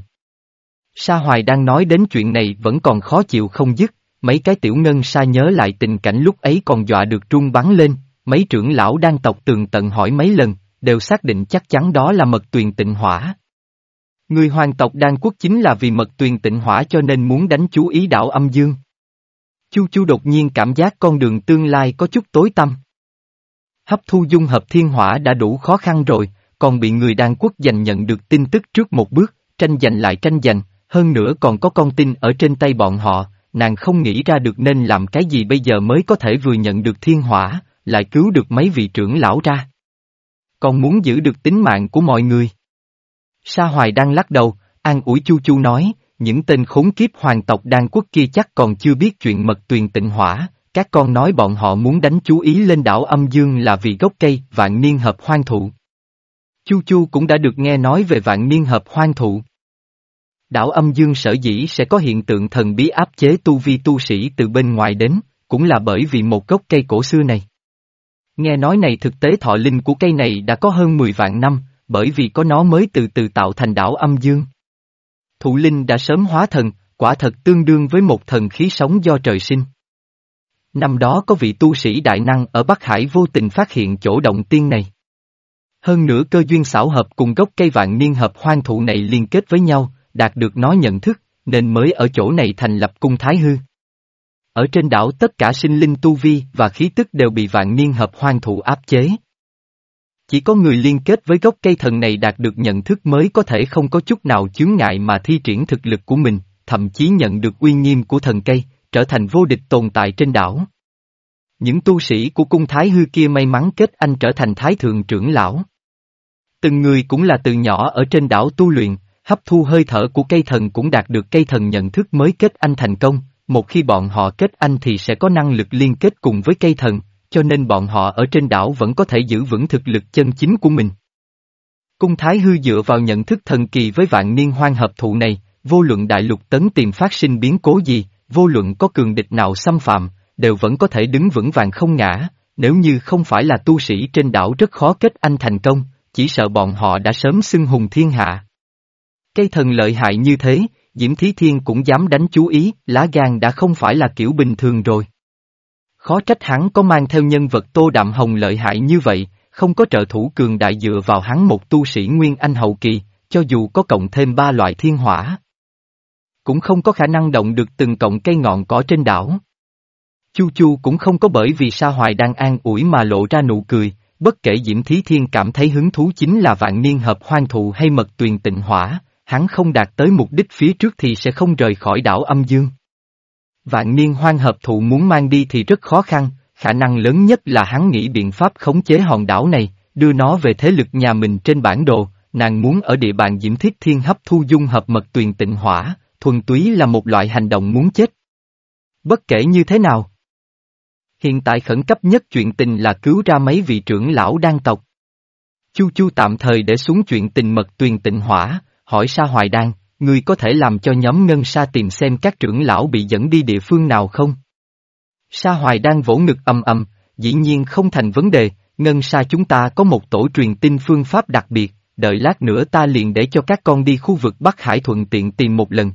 Sa Hoài đang nói đến chuyện này vẫn còn khó chịu không dứt, mấy cái tiểu ngân sa nhớ lại tình cảnh lúc ấy còn dọa được trung bắn lên, mấy trưởng lão đang tộc tường tận hỏi mấy lần, đều xác định chắc chắn đó là mật tuyền tịnh hỏa. Người hoàng tộc đan quốc chính là vì mật tuyền tịnh hỏa cho nên muốn đánh chú ý đảo âm dương. Chu Chu đột nhiên cảm giác con đường tương lai có chút tối tăm. Hấp thu dung hợp thiên hỏa đã đủ khó khăn rồi, còn bị người đan quốc giành nhận được tin tức trước một bước, tranh giành lại tranh giành, hơn nữa còn có con tin ở trên tay bọn họ, nàng không nghĩ ra được nên làm cái gì bây giờ mới có thể vừa nhận được thiên hỏa, lại cứu được mấy vị trưởng lão ra. Còn muốn giữ được tính mạng của mọi người. Sa Hoài đang lắc đầu, an ủi Chu Chu nói, những tên khốn kiếp hoàng tộc đan quốc kia chắc còn chưa biết chuyện mật tuyền tịnh hỏa, các con nói bọn họ muốn đánh chú ý lên đảo âm dương là vì gốc cây vạn niên hợp hoang thụ. Chu Chu cũng đã được nghe nói về vạn niên hợp hoang thụ. Đảo âm dương sở dĩ sẽ có hiện tượng thần bí áp chế tu vi tu sĩ từ bên ngoài đến, cũng là bởi vì một gốc cây cổ xưa này. Nghe nói này thực tế thọ linh của cây này đã có hơn 10 vạn năm, bởi vì có nó mới từ từ tạo thành đảo âm dương. Thụ linh đã sớm hóa thần, quả thật tương đương với một thần khí sống do trời sinh. Năm đó có vị tu sĩ đại năng ở Bắc Hải vô tình phát hiện chỗ động tiên này. Hơn nữa cơ duyên xảo hợp cùng gốc cây vạn niên hợp hoang thụ này liên kết với nhau, đạt được nó nhận thức, nên mới ở chỗ này thành lập cung Thái Hư. Ở trên đảo tất cả sinh linh tu vi và khí tức đều bị vạn niên hợp hoang thụ áp chế. Chỉ có người liên kết với gốc cây thần này đạt được nhận thức mới có thể không có chút nào chướng ngại mà thi triển thực lực của mình, thậm chí nhận được uy nghiêm của thần cây, trở thành vô địch tồn tại trên đảo. Những tu sĩ của cung Thái Hư kia may mắn kết anh trở thành Thái Thượng trưởng lão. Từng người cũng là từ nhỏ ở trên đảo tu luyện, hấp thu hơi thở của cây thần cũng đạt được cây thần nhận thức mới kết anh thành công, một khi bọn họ kết anh thì sẽ có năng lực liên kết cùng với cây thần, cho nên bọn họ ở trên đảo vẫn có thể giữ vững thực lực chân chính của mình. Cung Thái Hư dựa vào nhận thức thần kỳ với vạn niên hoang hợp thụ này, vô luận đại lục tấn tìm phát sinh biến cố gì, vô luận có cường địch nào xâm phạm, đều vẫn có thể đứng vững vàng không ngã, nếu như không phải là tu sĩ trên đảo rất khó kết anh thành công, chỉ sợ bọn họ đã sớm xưng hùng thiên hạ. Cây thần lợi hại như thế, Diễm Thí Thiên cũng dám đánh chú ý, lá gan đã không phải là kiểu bình thường rồi. Khó trách hắn có mang theo nhân vật tô đạm hồng lợi hại như vậy, không có trợ thủ cường đại dựa vào hắn một tu sĩ Nguyên Anh hậu kỳ, cho dù có cộng thêm ba loại thiên hỏa. Cũng không có khả năng động được từng cọng cây ngọn cỏ trên đảo. Chu Chu cũng không có bởi vì Sa Hoài đang an ủi mà lộ ra nụ cười, bất kể Diễm Thí Thiên cảm thấy hứng thú chính là vạn niên hợp hoang thụ hay mật tuyền tịnh hỏa, hắn không đạt tới mục đích phía trước thì sẽ không rời khỏi đảo âm dương. Vạn niên hoang hợp thụ muốn mang đi thì rất khó khăn, khả năng lớn nhất là hắn nghĩ biện pháp khống chế hòn đảo này, đưa nó về thế lực nhà mình trên bản đồ, nàng muốn ở địa bàn Diễm Thiết Thiên hấp thu dung hợp mật tuyền tịnh hỏa, thuần túy là một loại hành động muốn chết. Bất kể như thế nào. Hiện tại khẩn cấp nhất chuyện tình là cứu ra mấy vị trưởng lão đang tộc. Chu Chu tạm thời để xuống chuyện tình mật tuyền tịnh hỏa, hỏi Sa Hoài Đan, người có thể làm cho nhóm Ngân Sa tìm xem các trưởng lão bị dẫn đi địa phương nào không? Sa Hoài Đan vỗ ngực âm âm, dĩ nhiên không thành vấn đề, Ngân Sa chúng ta có một tổ truyền tin phương pháp đặc biệt, đợi lát nữa ta liền để cho các con đi khu vực Bắc Hải thuận tiện tìm một lần.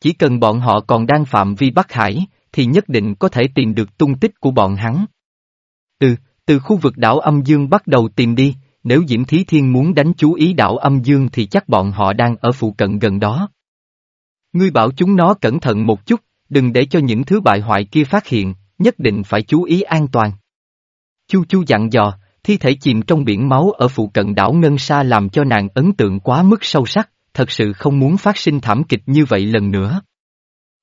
Chỉ cần bọn họ còn đang phạm vi Bắc Hải, thì nhất định có thể tìm được tung tích của bọn hắn. Từ, từ khu vực đảo âm dương bắt đầu tìm đi, nếu Diễm Thí Thiên muốn đánh chú ý đảo âm dương thì chắc bọn họ đang ở phụ cận gần đó. Ngươi bảo chúng nó cẩn thận một chút, đừng để cho những thứ bại hoại kia phát hiện, nhất định phải chú ý an toàn. Chu Chu dặn dò, thi thể chìm trong biển máu ở phụ cận đảo Ngân Sa làm cho nàng ấn tượng quá mức sâu sắc, thật sự không muốn phát sinh thảm kịch như vậy lần nữa.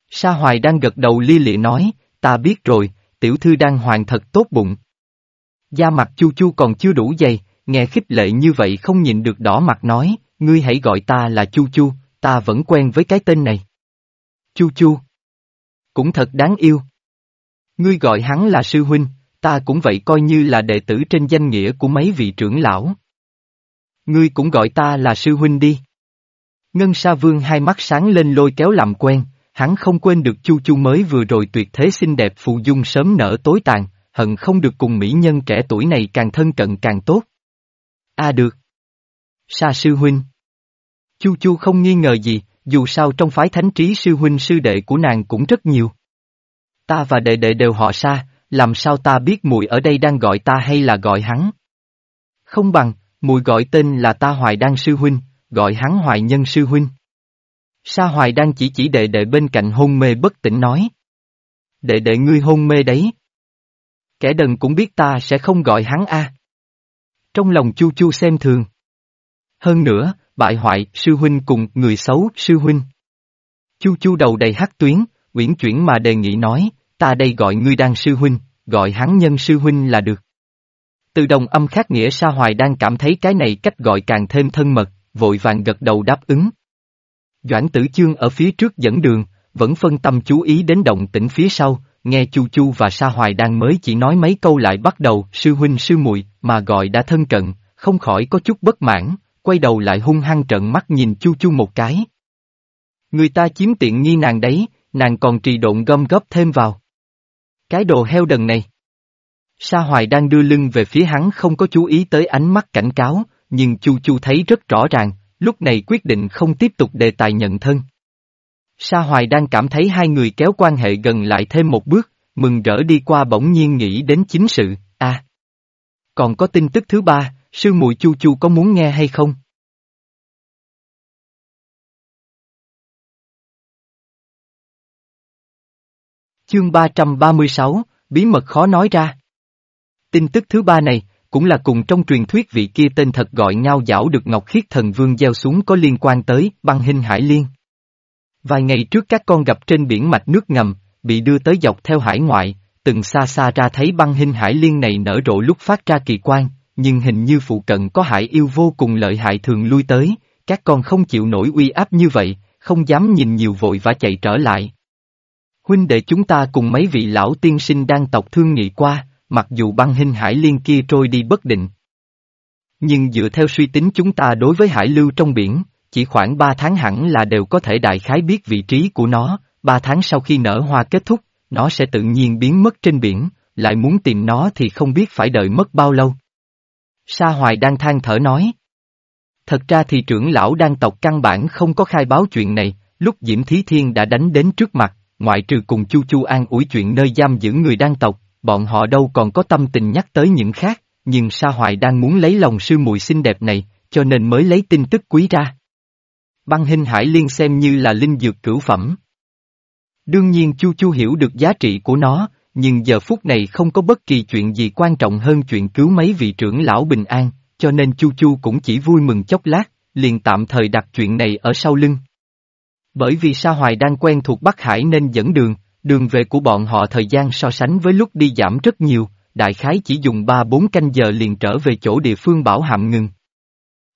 Sa Hoài đang gật đầu li lịa nói, ta biết rồi, tiểu thư đang hoàn thật tốt bụng. Da mặt chu chu còn chưa đủ dày, nghe khích lệ như vậy không nhìn được đỏ mặt nói, ngươi hãy gọi ta là chu chu, ta vẫn quen với cái tên này. Chu chu. Cũng thật đáng yêu. Ngươi gọi hắn là sư huynh, ta cũng vậy coi như là đệ tử trên danh nghĩa của mấy vị trưởng lão. Ngươi cũng gọi ta là sư huynh đi. Ngân Sa Vương hai mắt sáng lên lôi kéo làm quen, hắn không quên được Chu Chu mới vừa rồi tuyệt thế xinh đẹp phù dung sớm nở tối tàn, hận không được cùng mỹ nhân trẻ tuổi này càng thân cận càng tốt. A à được. Sa sư huynh. Chu Chu không nghi ngờ gì, dù sao trong phái thánh trí sư huynh sư đệ của nàng cũng rất nhiều. Ta và đệ đệ đều họ Sa, làm sao ta biết mùi ở đây đang gọi ta hay là gọi hắn? Không bằng, mùi gọi tên là ta Hoài Đăng sư huynh, gọi hắn Hoài Nhân sư huynh. Sa Hoài đang chỉ chỉ đệ đệ bên cạnh hôn mê bất tỉnh nói. Đệ đệ ngươi hôn mê đấy. Kẻ đần cũng biết ta sẽ không gọi hắn a. Trong lòng chu chu xem thường. Hơn nữa, bại hoại, sư huynh cùng người xấu, sư huynh. Chu chu đầu đầy hắc tuyến, uyển chuyển mà đề nghị nói, ta đây gọi ngươi đang sư huynh, gọi hắn nhân sư huynh là được. Từ đồng âm khác nghĩa Sa Hoài đang cảm thấy cái này cách gọi càng thêm thân mật, vội vàng gật đầu đáp ứng. Doãn tử chương ở phía trước dẫn đường, vẫn phân tâm chú ý đến động tĩnh phía sau, nghe Chu Chu và Sa Hoài đang mới chỉ nói mấy câu lại bắt đầu sư huynh sư muội mà gọi đã thân cận, không khỏi có chút bất mãn, quay đầu lại hung hăng trợn mắt nhìn Chu Chu một cái. Người ta chiếm tiện nghi nàng đấy, nàng còn trì độn gom góp thêm vào. Cái đồ heo đần này. Sa Hoài đang đưa lưng về phía hắn không có chú ý tới ánh mắt cảnh cáo, nhưng Chu Chu thấy rất rõ ràng, lúc này quyết định không tiếp tục đề tài nhận thân. Sa Hoài đang cảm thấy hai người kéo quan hệ gần lại thêm một bước, mừng rỡ đi qua bỗng nhiên nghĩ đến chính sự, a Còn có tin tức thứ ba, sư muội Chu Chu có muốn nghe hay không? Chương 336, bí mật khó nói ra. Tin tức thứ ba này, cũng là cùng trong truyền thuyết vị kia tên thật gọi nhau dảo được Ngọc Khiết Thần Vương gieo xuống có liên quan tới băng hình hải liên. Vài ngày trước các con gặp trên biển mạch nước ngầm, bị đưa tới dọc theo hải ngoại, từng xa xa ra thấy băng hình hải liên này nở rộ lúc phát ra kỳ quan, nhưng hình như phụ cận có hải yêu vô cùng lợi hại thường lui tới, các con không chịu nổi uy áp như vậy, không dám nhìn nhiều vội và chạy trở lại. Huynh đệ chúng ta cùng mấy vị lão tiên sinh đang tộc thương nghị qua, mặc dù băng hình hải liên kia trôi đi bất định. Nhưng dựa theo suy tính chúng ta đối với hải lưu trong biển, chỉ khoảng 3 tháng hẳn là đều có thể đại khái biết vị trí của nó, 3 tháng sau khi nở hoa kết thúc, nó sẽ tự nhiên biến mất trên biển, lại muốn tìm nó thì không biết phải đợi mất bao lâu. Sa Hoài đang than thở nói. Thật ra thì trưởng lão đang tộc căn bản không có khai báo chuyện này, lúc Diễm Thí Thiên đã đánh đến trước mặt, ngoại trừ cùng Chu Chu an ủi chuyện nơi giam giữ người đang tộc, bọn họ đâu còn có tâm tình nhắc tới những khác, nhưng Sa Hoài đang muốn lấy lòng sư muội xinh đẹp này, cho nên mới lấy tin tức quý ra. Băng hình hải liên xem như là linh dược cửu phẩm. Đương nhiên Chu Chu hiểu được giá trị của nó, nhưng giờ phút này không có bất kỳ chuyện gì quan trọng hơn chuyện cứu mấy vị trưởng lão bình an, cho nên Chu Chu cũng chỉ vui mừng chốc lát, liền tạm thời đặt chuyện này ở sau lưng. Bởi vì Sa Hoài đang quen thuộc Bắc Hải nên dẫn đường, đường về của bọn họ thời gian so sánh với lúc đi giảm rất nhiều, đại khái chỉ dùng 3-4 canh giờ liền trở về chỗ địa phương bảo hạm ngừng.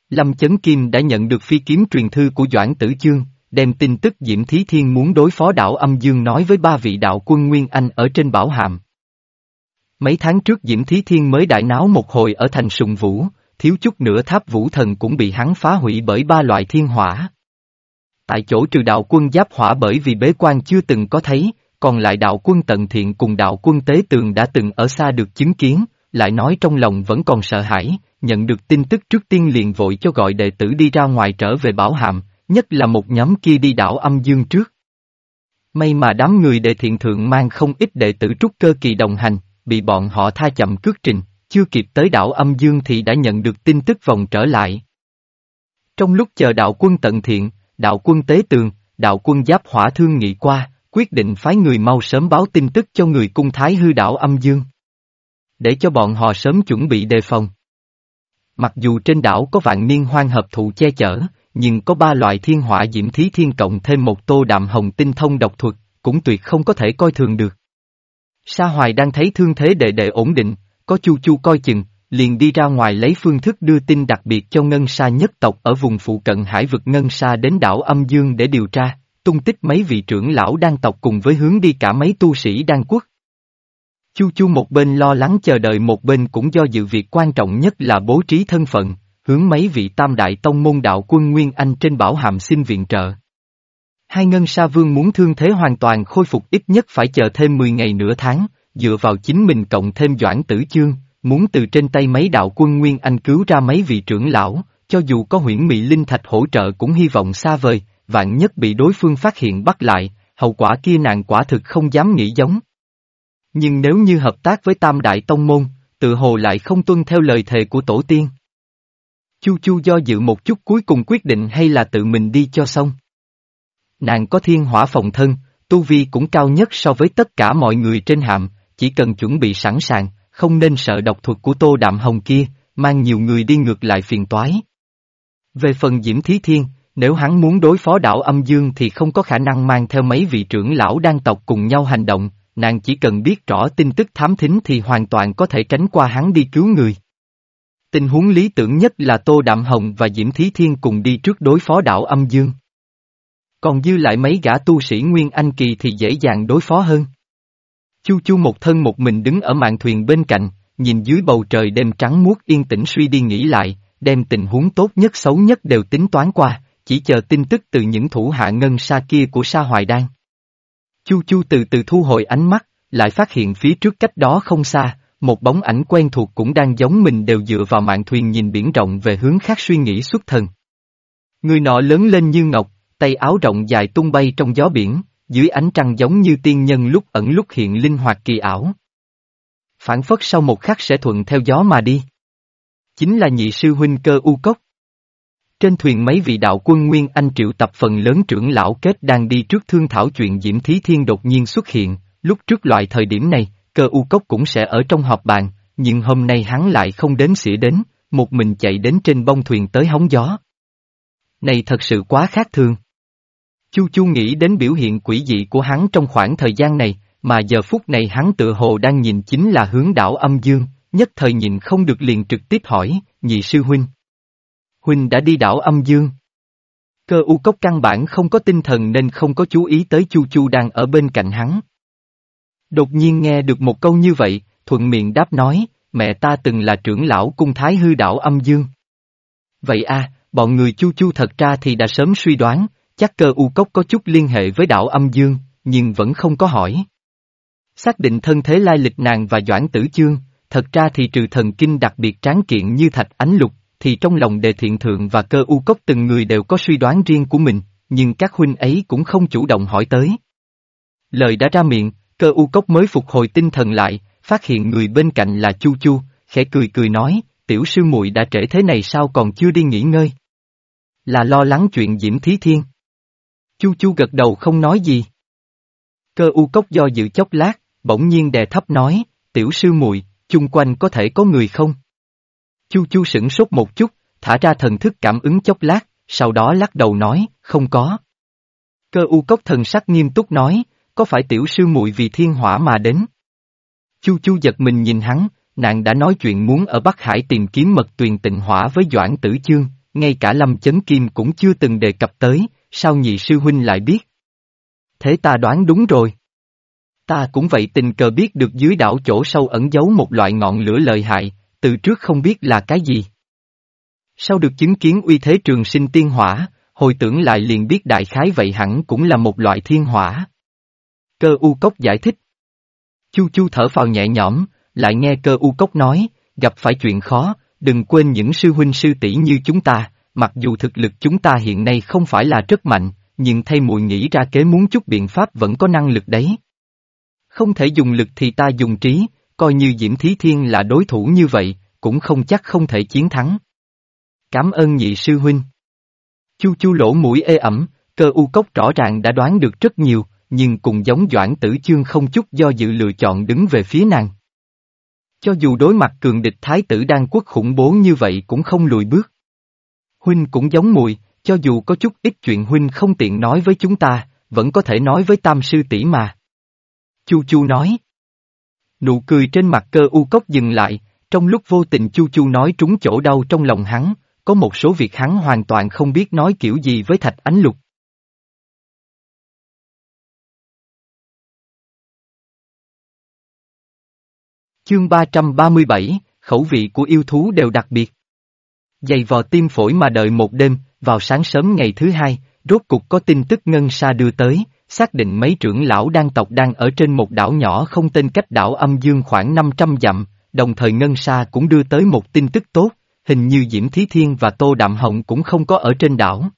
Lâm Chấn Kim đã nhận được phi kiếm truyền thư của Doãn Tử Chương, đem tin tức Diễm Thí Thiên muốn đối phó đảo âm dương nói với ba vị đạo quân Nguyên Anh ở trên bảo hàm. Mấy tháng trước Diễm Thí Thiên mới đại náo một hồi ở thành Sùng Vũ, thiếu chút nữa tháp vũ thần cũng bị hắn phá hủy bởi ba loại thiên hỏa. Tại chỗ trừ đạo quân giáp hỏa bởi vì bế quan chưa từng có thấy, còn lại đạo quân tận thiện cùng đạo quân tế tường đã từng ở xa được chứng kiến, lại nói trong lòng vẫn còn sợ hãi, nhận được tin tức trước tiên liền vội cho gọi đệ tử đi ra ngoài trở về bảo hàm, nhất là một nhóm kia đi đảo âm dương trước. May mà đám người đệ thiện thượng mang không ít đệ tử trúc cơ kỳ đồng hành, bị bọn họ tha chậm cước trình, chưa kịp tới đảo âm dương thì đã nhận được tin tức vòng trở lại. Trong lúc chờ đạo quân tận thiện, đạo quân tế tường, đạo quân giáp hỏa thương nghị qua, quyết định phái người mau sớm báo tin tức cho người cung thái hư đảo âm dương. Để cho bọn họ sớm chuẩn bị đề phòng. Mặc dù trên đảo có vạn niên hoang hợp thụ che chở, nhưng có ba loại thiên hỏa diễm thí thiên cộng thêm một tô đạm hồng tinh thông độc thuật, cũng tuyệt không có thể coi thường được. Sa Hoài đang thấy thương thế đệ đệ ổn định, có Chu Chu coi chừng, liền đi ra ngoài lấy phương thức đưa tin đặc biệt cho Ngân Sa nhất tộc ở vùng phụ cận hải vực Ngân Sa đến đảo Âm Dương để điều tra, tung tích mấy vị trưởng lão đan tộc cùng với hướng đi cả mấy tu sĩ đan quốc. Chu Chu một bên lo lắng chờ đợi một bên cũng do dự việc quan trọng nhất là bố trí thân phận, hướng mấy vị tam đại tông môn đạo quân Nguyên Anh trên bảo hàm xin viện trợ. Hai ngân sa vương muốn thương thế hoàn toàn khôi phục ít nhất phải chờ thêm 10 ngày nửa tháng, dựa vào chính mình cộng thêm doãn tử chương, muốn từ trên tay mấy đạo quân Nguyên Anh cứu ra mấy vị trưởng lão, cho dù có huyễn mị linh thạch hỗ trợ cũng hy vọng xa vời, vạn nhất bị đối phương phát hiện bắt lại, hậu quả kia nàng quả thực không dám nghĩ giống. Nhưng nếu như hợp tác với tam đại tông môn, tự hồ lại không tuân theo lời thề của tổ tiên. Chu Chu do dự một chút cuối cùng quyết định hay là tự mình đi cho xong. Nàng có thiên hỏa phòng thân, tu vi cũng cao nhất so với tất cả mọi người trên hạm, chỉ cần chuẩn bị sẵn sàng, không nên sợ độc thuật của Tô Đạm Hồng kia, mang nhiều người đi ngược lại phiền toái. Về phần Diễm Thí Thiên, nếu hắn muốn đối phó đảo âm dương thì không có khả năng mang theo mấy vị trưởng lão đan tộc cùng nhau hành động, nàng chỉ cần biết rõ tin tức thám thính thì hoàn toàn có thể tránh qua hắn đi cứu người. Tình huống lý tưởng nhất là Tô Đạm Hồng và Diễm Thí Thiên cùng đi trước đối phó đảo âm dương. Còn dư lại mấy gã tu sĩ Nguyên Anh Kỳ thì dễ dàng đối phó hơn. Chu Chu một thân một mình đứng ở mạn thuyền bên cạnh, nhìn dưới bầu trời đêm trắng muốt yên tĩnh suy đi nghĩ lại, đem tình huống tốt nhất xấu nhất đều tính toán qua, chỉ chờ tin tức từ những thủ hạ ngân sa kia của Sa Hoài Đan. Chu Chu từ từ thu hồi ánh mắt, lại phát hiện phía trước cách đó không xa, một bóng ảnh quen thuộc cũng đang giống mình đều dựa vào mạn thuyền nhìn biển rộng về hướng khác suy nghĩ xuất thần. Người nọ lớn lên như ngọc, tay áo rộng dài tung bay trong gió biển, dưới ánh trăng giống như tiên nhân lúc ẩn lúc hiện linh hoạt kỳ ảo. Phản phất sau một khắc sẽ thuận theo gió mà đi. Chính là nhị sư huynh cơ u cốc. Trên thuyền mấy vị đạo quân Nguyên Anh triệu tập phần lớn trưởng lão kết đang đi trước thương thảo chuyện Diễm Thí Thiên đột nhiên xuất hiện, lúc trước loại thời điểm này, cơ u cốc cũng sẽ ở trong họp bàn, nhưng hôm nay hắn lại không đến xỉa đến, một mình chạy đến trên bông thuyền tới hóng gió. Này thật sự quá khác thường. Chu Chu nghĩ đến biểu hiện quỷ dị của hắn trong khoảng thời gian này, mà giờ phút này hắn tự hồ đang nhìn chính là hướng đảo âm dương, nhất thời nhìn không được liền trực tiếp hỏi, nhị sư huynh. Huynh đã đi đảo âm dương. Cơ u cốc căn bản không có tinh thần nên không có chú ý tới Chu Chu đang ở bên cạnh hắn. Đột nhiên nghe được một câu như vậy, thuận miệng đáp nói, mẹ ta từng là trưởng lão cung thái hư đảo âm dương. Vậy a, bọn người Chu Chu thật ra thì đã sớm suy đoán, chắc cơ u cốc có chút liên hệ với đảo âm dương, nhưng vẫn không có hỏi. Xác định thân thế lai lịch nàng và Doãn Tử Chương, thật ra thì trừ thần kinh đặc biệt tráng kiện như thạch ánh lục, thì trong lòng đề thiện thượng và cơ u cốc từng người đều có suy đoán riêng của mình, nhưng các huynh ấy cũng không chủ động hỏi tới. Lời đã ra miệng, cơ u cốc mới phục hồi tinh thần lại, phát hiện người bên cạnh là Chu Chu, khẽ cười cười nói, tiểu sư muội đã trễ thế này sao còn chưa đi nghỉ ngơi? Là lo lắng chuyện Diễm Thí Thiên. Chu Chu gật đầu không nói gì. Cơ u cốc do dự chốc lát, bỗng nhiên đè thấp nói, tiểu sư muội, chung quanh có thể có người không? Chu Chu sửng sốt một chút, thả ra thần thức cảm ứng chốc lát, sau đó lắc đầu nói, không có. Cơ u cốc thần sắc nghiêm túc nói, có phải tiểu sư muội vì thiên hỏa mà đến? Chu Chu giật mình nhìn hắn, nàng đã nói chuyện muốn ở Bắc Hải tìm kiếm mật tuyền tịnh hỏa với Doãn Tử Chương, ngay cả Lâm Chấn Kim cũng chưa từng đề cập tới, sao nhị sư huynh lại biết? Thế ta đoán đúng rồi. Ta cũng vậy tình cờ biết được dưới đảo chỗ sâu ẩn giấu một loại ngọn lửa lợi hại, từ trước không biết là cái gì. Sau được chứng kiến uy thế trường sinh tiên hỏa, hồi tưởng lại liền biết đại khái vậy hẳn cũng là một loại thiên hỏa. Cơ u cốc giải thích. Chu chu thở phào nhẹ nhõm, lại nghe cơ u cốc nói, gặp phải chuyện khó, đừng quên những sư huynh sư tỷ như chúng ta, mặc dù thực lực chúng ta hiện nay không phải là rất mạnh, nhưng thay mùi nghĩ ra kế muốn chút biện pháp vẫn có năng lực đấy. Không thể dùng lực thì ta dùng trí, coi như Diễm Thí Thiên là đối thủ như vậy, cũng không chắc không thể chiến thắng. Cảm ơn nhị sư huynh. Chu chu lỗ mũi ê ẩm, cơ u cốc rõ ràng đã đoán được rất nhiều, nhưng cùng giống Doãn Tử Chương không chút do dự lựa chọn đứng về phía nàng. Cho dù đối mặt cường địch thái tử đang quốc khủng bố như vậy cũng không lùi bước. Huynh cũng giống mùi, cho dù có chút ít chuyện Huynh không tiện nói với chúng ta, vẫn có thể nói với tam sư tỷ mà. Chu Chu nói. Nụ cười trên mặt cơ u cốc dừng lại, trong lúc vô tình Chu Chu nói trúng chỗ đau trong lòng hắn, có một số việc hắn hoàn toàn không biết nói kiểu gì với Thạch Ánh Lục. Chương 337, khẩu vị của yêu thú đều đặc biệt. Dày vò tim phổi mà đợi một đêm, vào sáng sớm ngày thứ hai, rốt cục có tin tức ngân sa đưa tới, xác định mấy trưởng lão đang tộc đang ở trên một đảo nhỏ không tên cách đảo âm dương khoảng 500 dặm, đồng thời ngân sa cũng đưa tới một tin tức tốt, hình như Diễm Thí Thiên và Tô Đạm Hồng cũng không có ở trên đảo.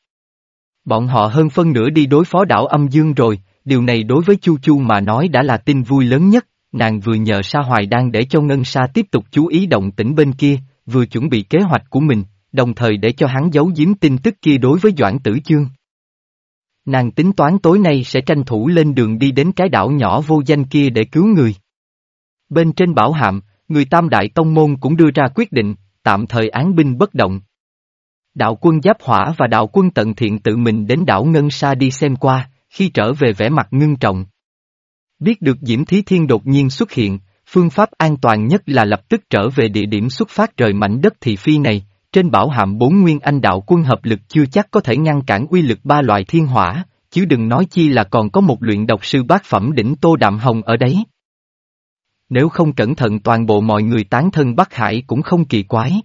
Bọn họ hơn phân nửa đi đối phó đảo âm dương rồi, điều này đối với Chu Chu mà nói đã là tin vui lớn nhất, nàng vừa nhờ Sa Hoài đang để cho Ngân Sa tiếp tục chú ý động tĩnh bên kia, vừa chuẩn bị kế hoạch của mình, đồng thời để cho hắn giấu giếm tin tức kia đối với Doãn Tử Chương. Nàng tính toán tối nay sẽ tranh thủ lên đường đi đến cái đảo nhỏ vô danh kia để cứu người. Bên trên bảo hạm, người Tam Đại Tông Môn cũng đưa ra quyết định, tạm thời án binh bất động. Đạo quân Giáp Hỏa và đạo quân Tận Thiện tự mình đến đảo Ngân Sa đi xem qua, khi trở về vẻ mặt ngưng trọng. Biết được Diễm Thí Thiên đột nhiên xuất hiện, phương pháp an toàn nhất là lập tức trở về địa điểm xuất phát rời mảnh đất thị phi này, trên bảo hạm bốn nguyên anh đạo quân hợp lực chưa chắc có thể ngăn cản uy lực ba loại thiên hỏa, chứ đừng nói chi là còn có một luyện độc sư bát phẩm đỉnh Tô Đạm Hồng ở đấy. Nếu không cẩn thận toàn bộ mọi người tán thân Bắc Hải cũng không kỳ quái.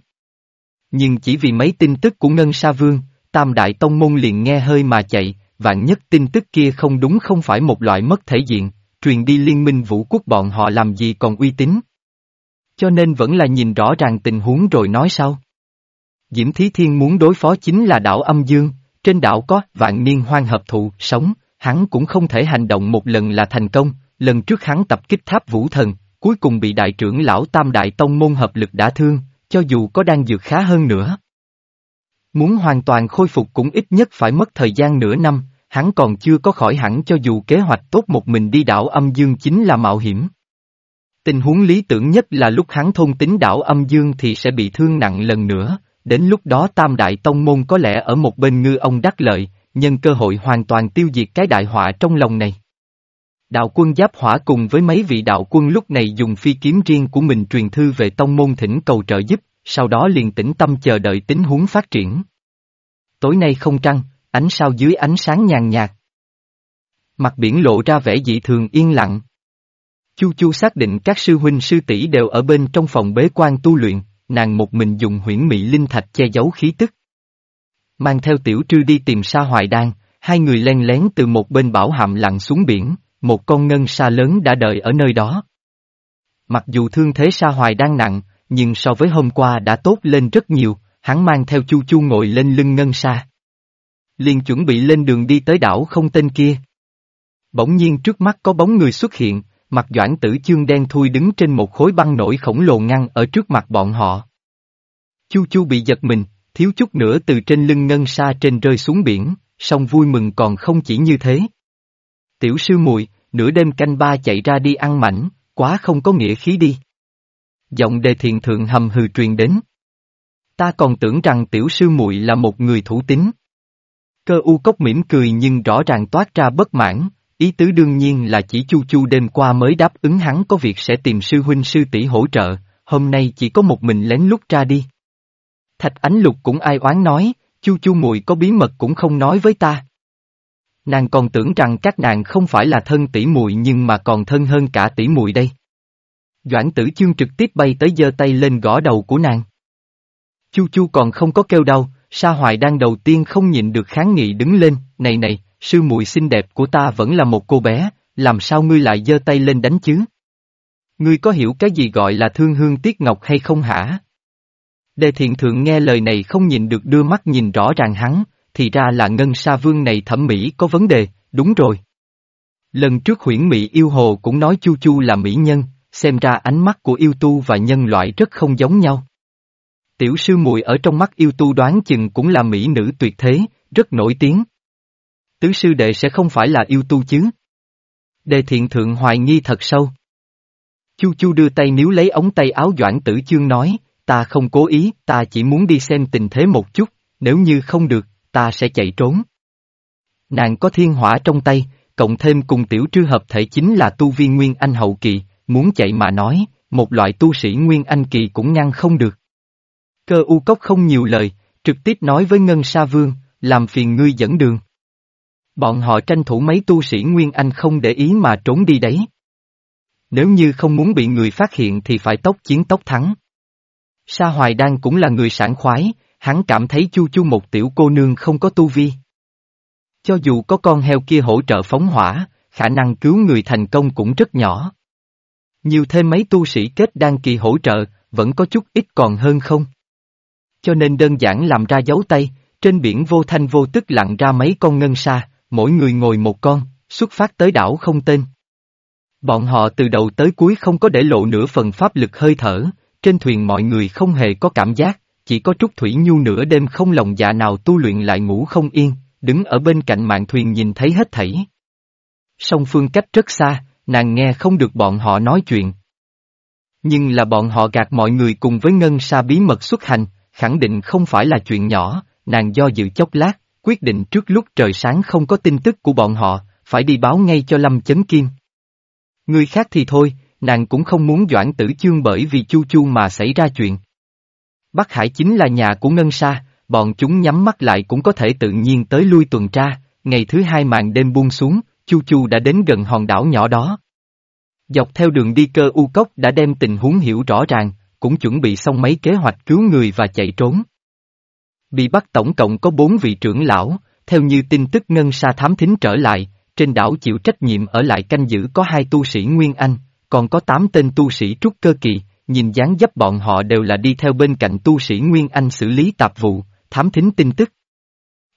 Nhưng chỉ vì mấy tin tức của Ngân Sa Vương, Tam Đại Tông Môn liền nghe hơi mà chạy, vạn nhất tin tức kia không đúng không phải một loại mất thể diện, truyền đi liên minh vũ quốc bọn họ làm gì còn uy tín. Cho nên vẫn là nhìn rõ ràng tình huống rồi nói sau. Diễm Thí Thiên muốn đối phó chính là đảo âm dương, trên đảo có vạn niên hoang hợp thụ, sống, hắn cũng không thể hành động một lần là thành công, lần trước hắn tập kích tháp vũ thần, cuối cùng bị đại trưởng lão Tam Đại Tông môn hợp lực đả thương, cho dù có đang dược khá hơn nữa. Muốn hoàn toàn khôi phục cũng ít nhất phải mất thời gian nửa năm, hắn còn chưa có khỏi hẳn cho dù kế hoạch tốt một mình đi đảo âm dương chính là mạo hiểm. Tình huống lý tưởng nhất là lúc hắn thôn tính đảo âm dương thì sẽ bị thương nặng lần nữa, đến lúc đó Tam Đại Tông Môn có lẽ ở một bên ngư ông đắc lợi, nhân cơ hội hoàn toàn tiêu diệt cái đại họa trong lòng này. Đạo quân giáp hỏa cùng với mấy vị đạo quân lúc này dùng phi kiếm riêng của mình truyền thư về tông môn thỉnh cầu trợ giúp, sau đó liền tĩnh tâm chờ đợi tính huống phát triển. Tối nay không trăng, ánh sao dưới ánh sáng nhàn nhạt. Mặt biển lộ ra vẻ dị thường yên lặng. Chu Chu xác định các sư huynh sư tỷ đều ở bên trong phòng bế quan tu luyện, nàng một mình dùng huyễn mị linh thạch che giấu khí tức. Mang theo tiểu trư đi tìm sa hoài đan, hai người len lén từ một bên bảo hàm lặn xuống biển, một con ngân sa lớn đã đợi ở nơi đó. Mặc dù thương thế sa hoài đang nặng, nhưng so với hôm qua đã tốt lên rất nhiều, hắn mang theo chu chu ngồi lên lưng ngân sa. Liền chuẩn bị lên đường đi tới đảo không tên kia. Bỗng nhiên trước mắt có bóng người xuất hiện, mặt doãn tử chương đen thui đứng trên một khối băng nổi khổng lồ ngăn ở trước mặt bọn họ. Chu chu bị giật mình, thiếu chút nữa từ trên lưng ngân sa trên rơi xuống biển, song vui mừng còn không chỉ như thế. Tiểu sư muội, nửa đêm canh ba chạy ra đi ăn mảnh, quá không có nghĩa khí đi. Giọng đề thiền thượng hầm hừ truyền đến. Ta còn tưởng rằng tiểu sư muội là một người thủ tín. Cơ u cốc mỉm cười nhưng rõ ràng toát ra bất mãn, ý tứ đương nhiên là chỉ chu chu đêm qua mới đáp ứng hắn có việc sẽ tìm sư huynh sư tỷ hỗ trợ, hôm nay chỉ có một mình lén lút ra đi. Thạch ánh lục cũng ai oán nói, chu chu muội có bí mật cũng không nói với ta. Nàng còn tưởng rằng các nàng không phải là thân tỷ muội nhưng mà còn thân hơn cả tỷ muội đây. Doãn tử chương trực tiếp bay tới giơ tay lên gõ đầu của nàng. Chu chu còn không có kêu đau, Sa Hoài đang đầu tiên không nhịn được kháng nghị đứng lên, này này, sư muội xinh đẹp của ta vẫn là một cô bé, làm sao ngươi lại giơ tay lên đánh chứ? Ngươi có hiểu cái gì gọi là thương hương tiếc ngọc hay không hả? Đề thiện thượng nghe lời này không nhìn được đưa mắt nhìn rõ ràng hắn, thì ra là ngân sa vương này thẩm mỹ có vấn đề, đúng rồi. Lần trước huyễn mỹ yêu hồ cũng nói chu chu là mỹ nhân, xem ra ánh mắt của yêu tu và nhân loại rất không giống nhau. Tiểu sư muội ở trong mắt yêu tu đoán chừng cũng là mỹ nữ tuyệt thế, rất nổi tiếng. Tứ sư đệ sẽ không phải là yêu tu chứ? Đề thiện thượng hoài nghi thật sâu. Chu chu đưa tay níu lấy ống tay áo doãn tử chương nói, ta không cố ý, ta chỉ muốn đi xem tình thế một chút, nếu như không được, ta sẽ chạy trốn. Nàng có thiên hỏa trong tay, cộng thêm cùng tiểu trư hợp thể chính là tu viên nguyên anh hậu kỳ, muốn chạy mà nói, một loại tu sĩ Nguyên Anh Kỳ cũng ngăn không được. Cơ u cốc không nhiều lời, trực tiếp nói với Ngân Sa Vương, làm phiền ngươi dẫn đường. Bọn họ tranh thủ mấy tu sĩ Nguyên Anh không để ý mà trốn đi đấy. Nếu như không muốn bị người phát hiện thì phải tốc chiến tốc thắng. Sa Hoài Đan cũng là người sảng khoái, hắn cảm thấy Chu Chu một tiểu cô nương không có tu vi. Cho dù có con heo kia hỗ trợ phóng hỏa, khả năng cứu người thành công cũng rất nhỏ. Nhiều thêm mấy tu sĩ kết đan kỳ hỗ trợ, vẫn có chút ít còn hơn không. Cho nên đơn giản làm ra dấu tay, trên biển vô thanh vô tức lặn ra mấy con ngân sa, mỗi người ngồi một con, xuất phát tới đảo không tên. Bọn họ từ đầu tới cuối không có để lộ nửa phần pháp lực hơi thở, trên thuyền mọi người không hề có cảm giác, chỉ có Trúc Thủy Nhu nửa đêm không lòng dạ nào tu luyện lại ngủ không yên, đứng ở bên cạnh mạn thuyền nhìn thấy hết thảy. Song phương cách rất xa, nàng nghe không được bọn họ nói chuyện. Nhưng là bọn họ gạt mọi người cùng với Ngân Sa bí mật xuất hành, khẳng định không phải là chuyện nhỏ, nàng do dự chốc lát, quyết định trước lúc trời sáng không có tin tức của bọn họ, phải đi báo ngay cho Lâm Chấn Kim. Người khác thì thôi, nàng cũng không muốn Doãn Tử Chương bởi vì Chu Chu mà xảy ra chuyện. Bắc Hải chính là nhà của Ngân Sa, bọn chúng nhắm mắt lại cũng có thể tự nhiên tới lui tuần tra, ngày thứ hai màn đêm buông xuống, Chu Chu đã đến gần hòn đảo nhỏ đó. Dọc theo đường đi cơ u cốc đã đem tình huống hiểu rõ ràng, cũng chuẩn bị xong mấy kế hoạch cứu người và chạy trốn. Bị bắt tổng cộng có bốn vị trưởng lão, theo như tin tức ngân sa thám thính trở lại, trên đảo chịu trách nhiệm ở lại canh giữ có hai tu sĩ Nguyên Anh, còn có tám tên tu sĩ trúc cơ kỳ, nhìn dáng dấp bọn họ đều là đi theo bên cạnh tu sĩ Nguyên Anh xử lý tạp vụ, thám thính tin tức.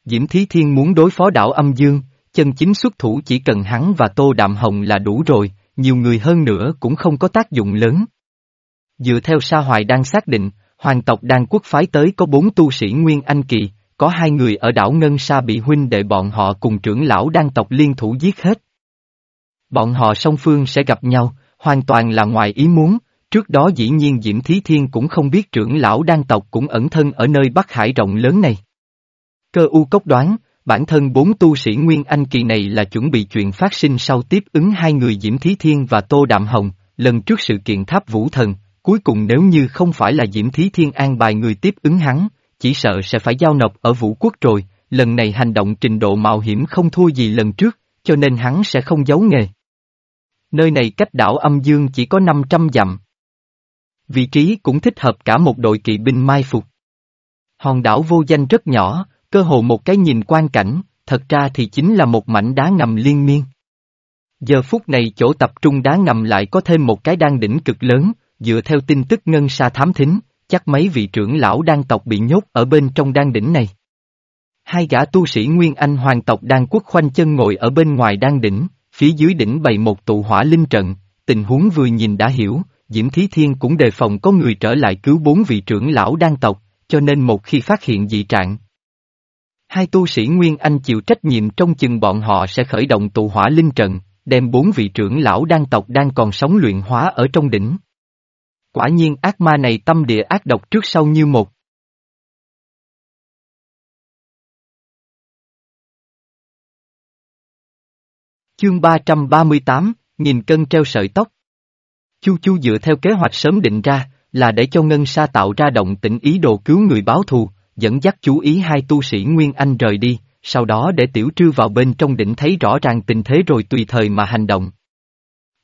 Diễm Thí Thiên muốn đối phó đảo âm dương, chân chính xuất thủ chỉ cần hắn và Tô Đạm Hồng là đủ rồi, nhiều người hơn nữa cũng không có tác dụng lớn. Dựa theo Sa Hoài đang xác định, hoàng tộc đan quốc phái tới có bốn tu sĩ Nguyên Anh Kỳ, có hai người ở đảo Ngân Sa bị huynh đệ bọn họ cùng trưởng lão đan tộc liên thủ giết hết. Bọn họ song phương sẽ gặp nhau, hoàn toàn là ngoài ý muốn, trước đó dĩ nhiên Diễm Thí Thiên cũng không biết trưởng lão đan tộc cũng ẩn thân ở nơi Bắc Hải rộng lớn này. Cơ u cốc đoán, bản thân bốn tu sĩ Nguyên Anh kỳ này là chuẩn bị chuyện phát sinh sau tiếp ứng hai người Diễm Thí Thiên và Tô Đạm Hồng, lần trước sự kiện tháp vũ thần, cuối cùng nếu như không phải là Diễm Thí Thiên an bài người tiếp ứng hắn, chỉ sợ sẽ phải giao nộp ở vũ quốc rồi, lần này hành động trình độ mạo hiểm không thua gì lần trước, cho nên hắn sẽ không giấu nghề. Nơi này cách đảo âm dương chỉ có 500 dặm. Vị trí cũng thích hợp cả một đội kỵ binh mai phục. Hòn đảo vô danh rất nhỏ, cơ hồ một cái nhìn quan cảnh, thật ra thì chính là một mảnh đá ngầm liên miên. Giờ phút này chỗ tập trung đá ngầm lại có thêm một cái đan đỉnh cực lớn, dựa theo tin tức ngân sa thám thính, chắc mấy vị trưởng lão đan tộc bị nhốt ở bên trong đan đỉnh này. Hai gã tu sĩ Nguyên Anh hoàng tộc đan quốc khoanh chân ngồi ở bên ngoài đan đỉnh, phía dưới đỉnh bày một tụ hỏa linh trận, tình huống vừa nhìn đã hiểu, Diễm Thí Thiên cũng đề phòng có người trở lại cứu bốn vị trưởng lão đan tộc, cho nên một khi phát hiện dị trạng. Hai tu sĩ Nguyên Anh chịu trách nhiệm trong chừng bọn họ sẽ khởi động tụ hỏa linh trận, đem bốn vị trưởng lão đan tộc đang còn sống luyện hóa ở trong đỉnh. Quả nhiên ác ma này tâm địa ác độc trước sau như một. Chương 338, nghìn cân treo sợi tóc. Chu Chu dựa theo kế hoạch sớm định ra, là để cho Ngân Sa tạo ra động tĩnh ý đồ cứu người báo thù, dẫn dắt chú ý hai tu sĩ Nguyên Anh rời đi, sau đó để Tiểu Trư vào bên trong đỉnh thấy rõ ràng tình thế rồi tùy thời mà hành động.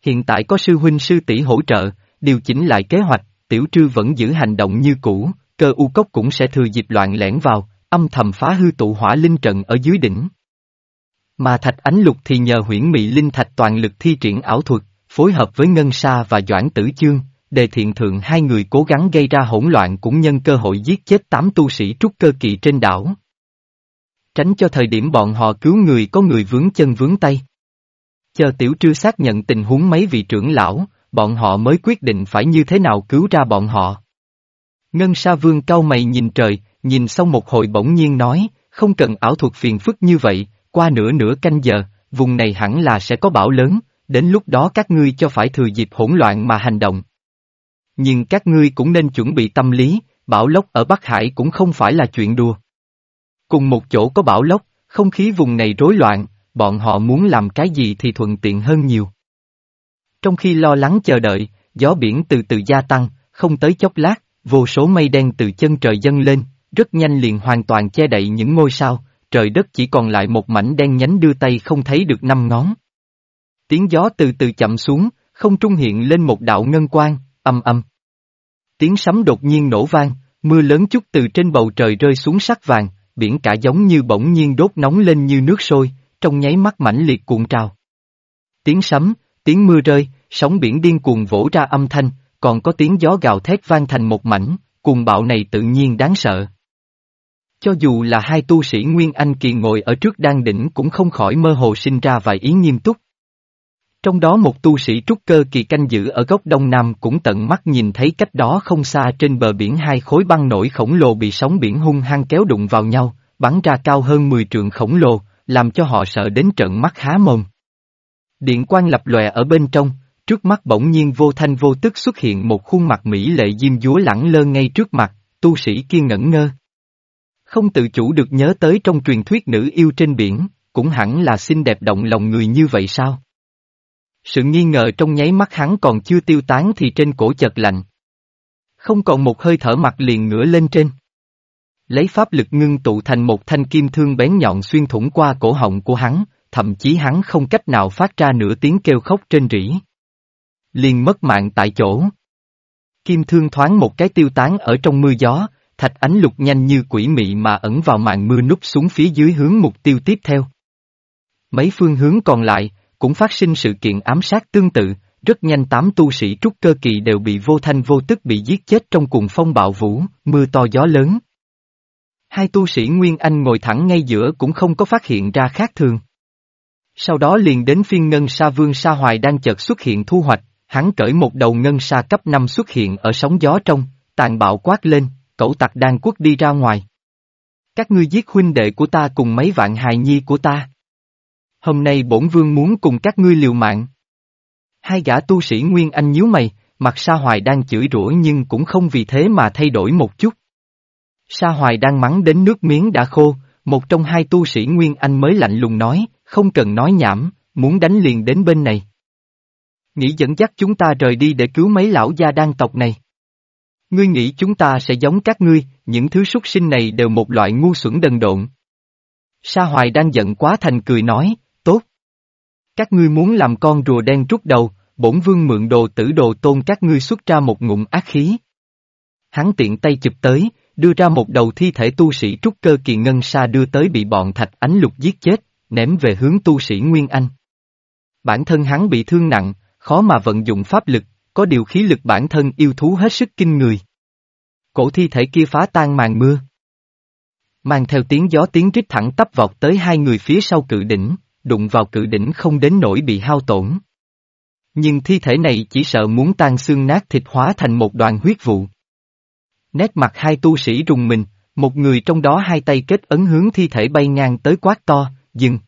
Hiện tại có sư huynh sư tỷ hỗ trợ, điều chỉnh lại kế hoạch, Tiểu Trư vẫn giữ hành động như cũ, cơ u cốc cũng sẽ thừa dịp loạn lẻn vào, âm thầm phá hư tụ hỏa linh trận ở dưới đỉnh. Mà thạch ánh lục thì nhờ huyễn mị linh thạch toàn lực thi triển ảo thuật, phối hợp với Ngân Sa và Doãn Tử Chương, đề thiện thượng hai người cố gắng gây ra hỗn loạn cũng nhân cơ hội giết chết tám tu sĩ trúc cơ kỳ trên đảo. Tránh cho thời điểm bọn họ cứu người có người vướng chân vướng tay. Chờ tiểu trư xác nhận tình huống mấy vị trưởng lão, bọn họ mới quyết định phải như thế nào cứu ra bọn họ. Ngân Sa Vương cau mày nhìn trời, nhìn xong một hồi bỗng nhiên nói, không cần ảo thuật phiền phức như vậy, qua nửa nửa canh giờ, vùng này hẳn là sẽ có bão lớn, đến lúc đó các ngươi cho phải thừa dịp hỗn loạn mà hành động. Nhưng các ngươi cũng nên chuẩn bị tâm lý, bão lốc ở Bắc Hải cũng không phải là chuyện đùa. Cùng một chỗ có bão lốc, không khí vùng này rối loạn, bọn họ muốn làm cái gì thì thuận tiện hơn nhiều. Trong khi lo lắng chờ đợi, gió biển từ từ gia tăng, không tới chốc lát, vô số mây đen từ chân trời dâng lên, rất nhanh liền hoàn toàn che đậy những ngôi sao, trời đất chỉ còn lại một mảnh đen nhánh đưa tay không thấy được năm ngón. Tiếng gió từ từ chậm xuống, không trung hiện lên một đạo ngân quang, âm âm. Tiếng sấm đột nhiên nổ vang, mưa lớn chút từ trên bầu trời rơi xuống sắc vàng, biển cả giống như bỗng nhiên đốt nóng lên như nước sôi, trong nháy mắt mãnh liệt cuộn trào. Tiếng sấm, tiếng mưa rơi, sóng biển điên cuồng vỗ ra âm thanh, còn có tiếng gió gào thét vang thành một mảnh, cuồng bạo này tự nhiên đáng sợ. Cho dù là hai tu sĩ Nguyên Anh Kỳ ngồi ở trước đan đỉnh cũng không khỏi mơ hồ sinh ra vài ý nghiêm túc. Trong đó một tu sĩ trúc cơ kỳ canh giữ ở góc đông nam cũng tận mắt nhìn thấy cách đó không xa trên bờ biển hai khối băng nổi khổng lồ bị sóng biển hung hăng kéo đụng vào nhau, bắn ra cao hơn 10 trượng khổng lồ, làm cho họ sợ đến trận mắt há mồm. Điện quang lập lòe ở bên trong, trước mắt bỗng nhiên vô thanh vô tức xuất hiện một khuôn mặt mỹ lệ diêm dúa lẳng lơ ngay trước mặt, tu sĩ kia ngẩn ngơ. Không tự chủ được nhớ tới trong truyền thuyết nữ yêu trên biển, cũng hẳn là xinh đẹp động lòng người như vậy sao? Sự nghi ngờ trong nháy mắt hắn còn chưa tiêu tán thì trên cổ chợt lạnh. Không còn một hơi thở mặt liền ngửa lên trên. Lấy pháp lực ngưng tụ thành một thanh kim thương bén nhọn xuyên thủng qua cổ họng của hắn, thậm chí hắn không cách nào phát ra nửa tiếng kêu khóc trên rỉ. Liền mất mạng tại chỗ. Kim thương thoáng một cái tiêu tán ở trong mưa gió, thạch ánh lục nhanh như quỷ mị mà ẩn vào màn mưa núp xuống phía dưới hướng mục tiêu tiếp theo. Mấy phương hướng còn lại, cũng phát sinh sự kiện ám sát tương tự, rất nhanh tám tu sĩ trúc cơ kỳ đều bị vô thanh vô tức bị giết chết trong cùng phong bạo vũ, mưa to gió lớn. Hai tu sĩ Nguyên Anh ngồi thẳng ngay giữa cũng không có phát hiện ra khác thường. Sau đó liền đến phiên ngân sa vương sa hoài đang chợt xuất hiện thu hoạch, hắn cởi một đầu ngân sa cấp 5 xuất hiện ở sóng gió trong, tàn bạo quát lên, cẩu tặc đang quất đi ra ngoài. Các ngươi giết huynh đệ của ta cùng mấy vạn hài nhi của ta. Hôm nay bổn vương muốn cùng các ngươi liều mạng. Hai gã tu sĩ Nguyên Anh nhíu mày, mặt Sa Hoài đang chửi rủa nhưng cũng không vì thế mà thay đổi một chút. Sa Hoài đang mắng đến nước miếng đã khô, một trong hai tu sĩ Nguyên Anh mới lạnh lùng nói, không cần nói nhảm, muốn đánh liền đến bên này. Nghĩ dẫn dắt chúng ta rời đi để cứu mấy lão gia đan tộc này. Ngươi nghĩ chúng ta sẽ giống các ngươi, những thứ súc sinh này đều một loại ngu xuẩn đần độn. Sa Hoài đang giận quá thành cười nói, tốt. Các ngươi muốn làm con rùa đen rút đầu, bổn vương mượn đồ tử đồ tôn các ngươi xuất ra một ngụm ác khí. Hắn tiện tay chụp tới, đưa ra một đầu thi thể tu sĩ trúc cơ kỳ ngân sa đưa tới bị bọn thạch ánh lục giết chết, ném về hướng tu sĩ Nguyên Anh. Bản thân hắn bị thương nặng, khó mà vận dụng pháp lực, có điều khí lực bản thân yêu thú hết sức kinh người. Cổ thi thể kia phá tan màn mưa. Mang theo tiếng gió tiếng rít thẳng tắp vọt tới hai người phía sau cự đỉnh, đụng vào cự đỉnh không đến nỗi bị hao tổn. Nhưng thi thể này chỉ sợ muốn tan xương nát thịt hóa thành một đoàn huyết vụ. Nét mặt hai tu sĩ rùng mình, một người trong đó hai tay kết ấn hướng thi thể bay ngang tới quát to, dừng.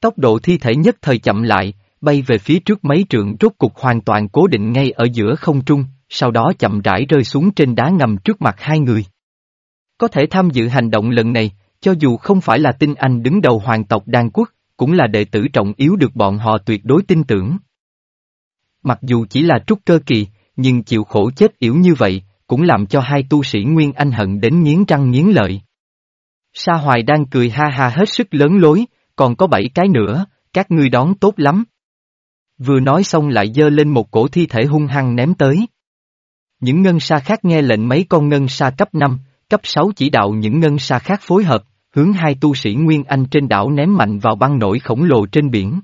Tốc độ thi thể nhất thời chậm lại, bay về phía trước mấy trượng rốt cục hoàn toàn cố định ngay ở giữa không trung, sau đó chậm rãi rơi xuống trên đá ngầm trước mặt hai người. Có thể tham dự hành động lần này, cho dù không phải là tinh anh đứng đầu hoàng tộc đan quốc, cũng là đệ tử trọng yếu được bọn họ tuyệt đối tin tưởng. Mặc dù chỉ là trúc cơ kỳ, nhưng chịu khổ chết yếu như vậy, cũng làm cho hai tu sĩ Nguyên Anh hận đến nghiến răng nghiến lợi. Sa Hoài đang cười ha ha hết sức lớn lối, còn có bảy cái nữa, các ngươi đón tốt lắm. Vừa nói xong lại dơ lên một cổ thi thể hung hăng ném tới. Những ngân sa khác nghe lệnh mấy con ngân sa cấp 5, cấp 6 chỉ đạo những ngân sa khác phối hợp, hướng hai tu sĩ Nguyên Anh trên đảo ném mạnh vào băng nổi khổng lồ trên biển.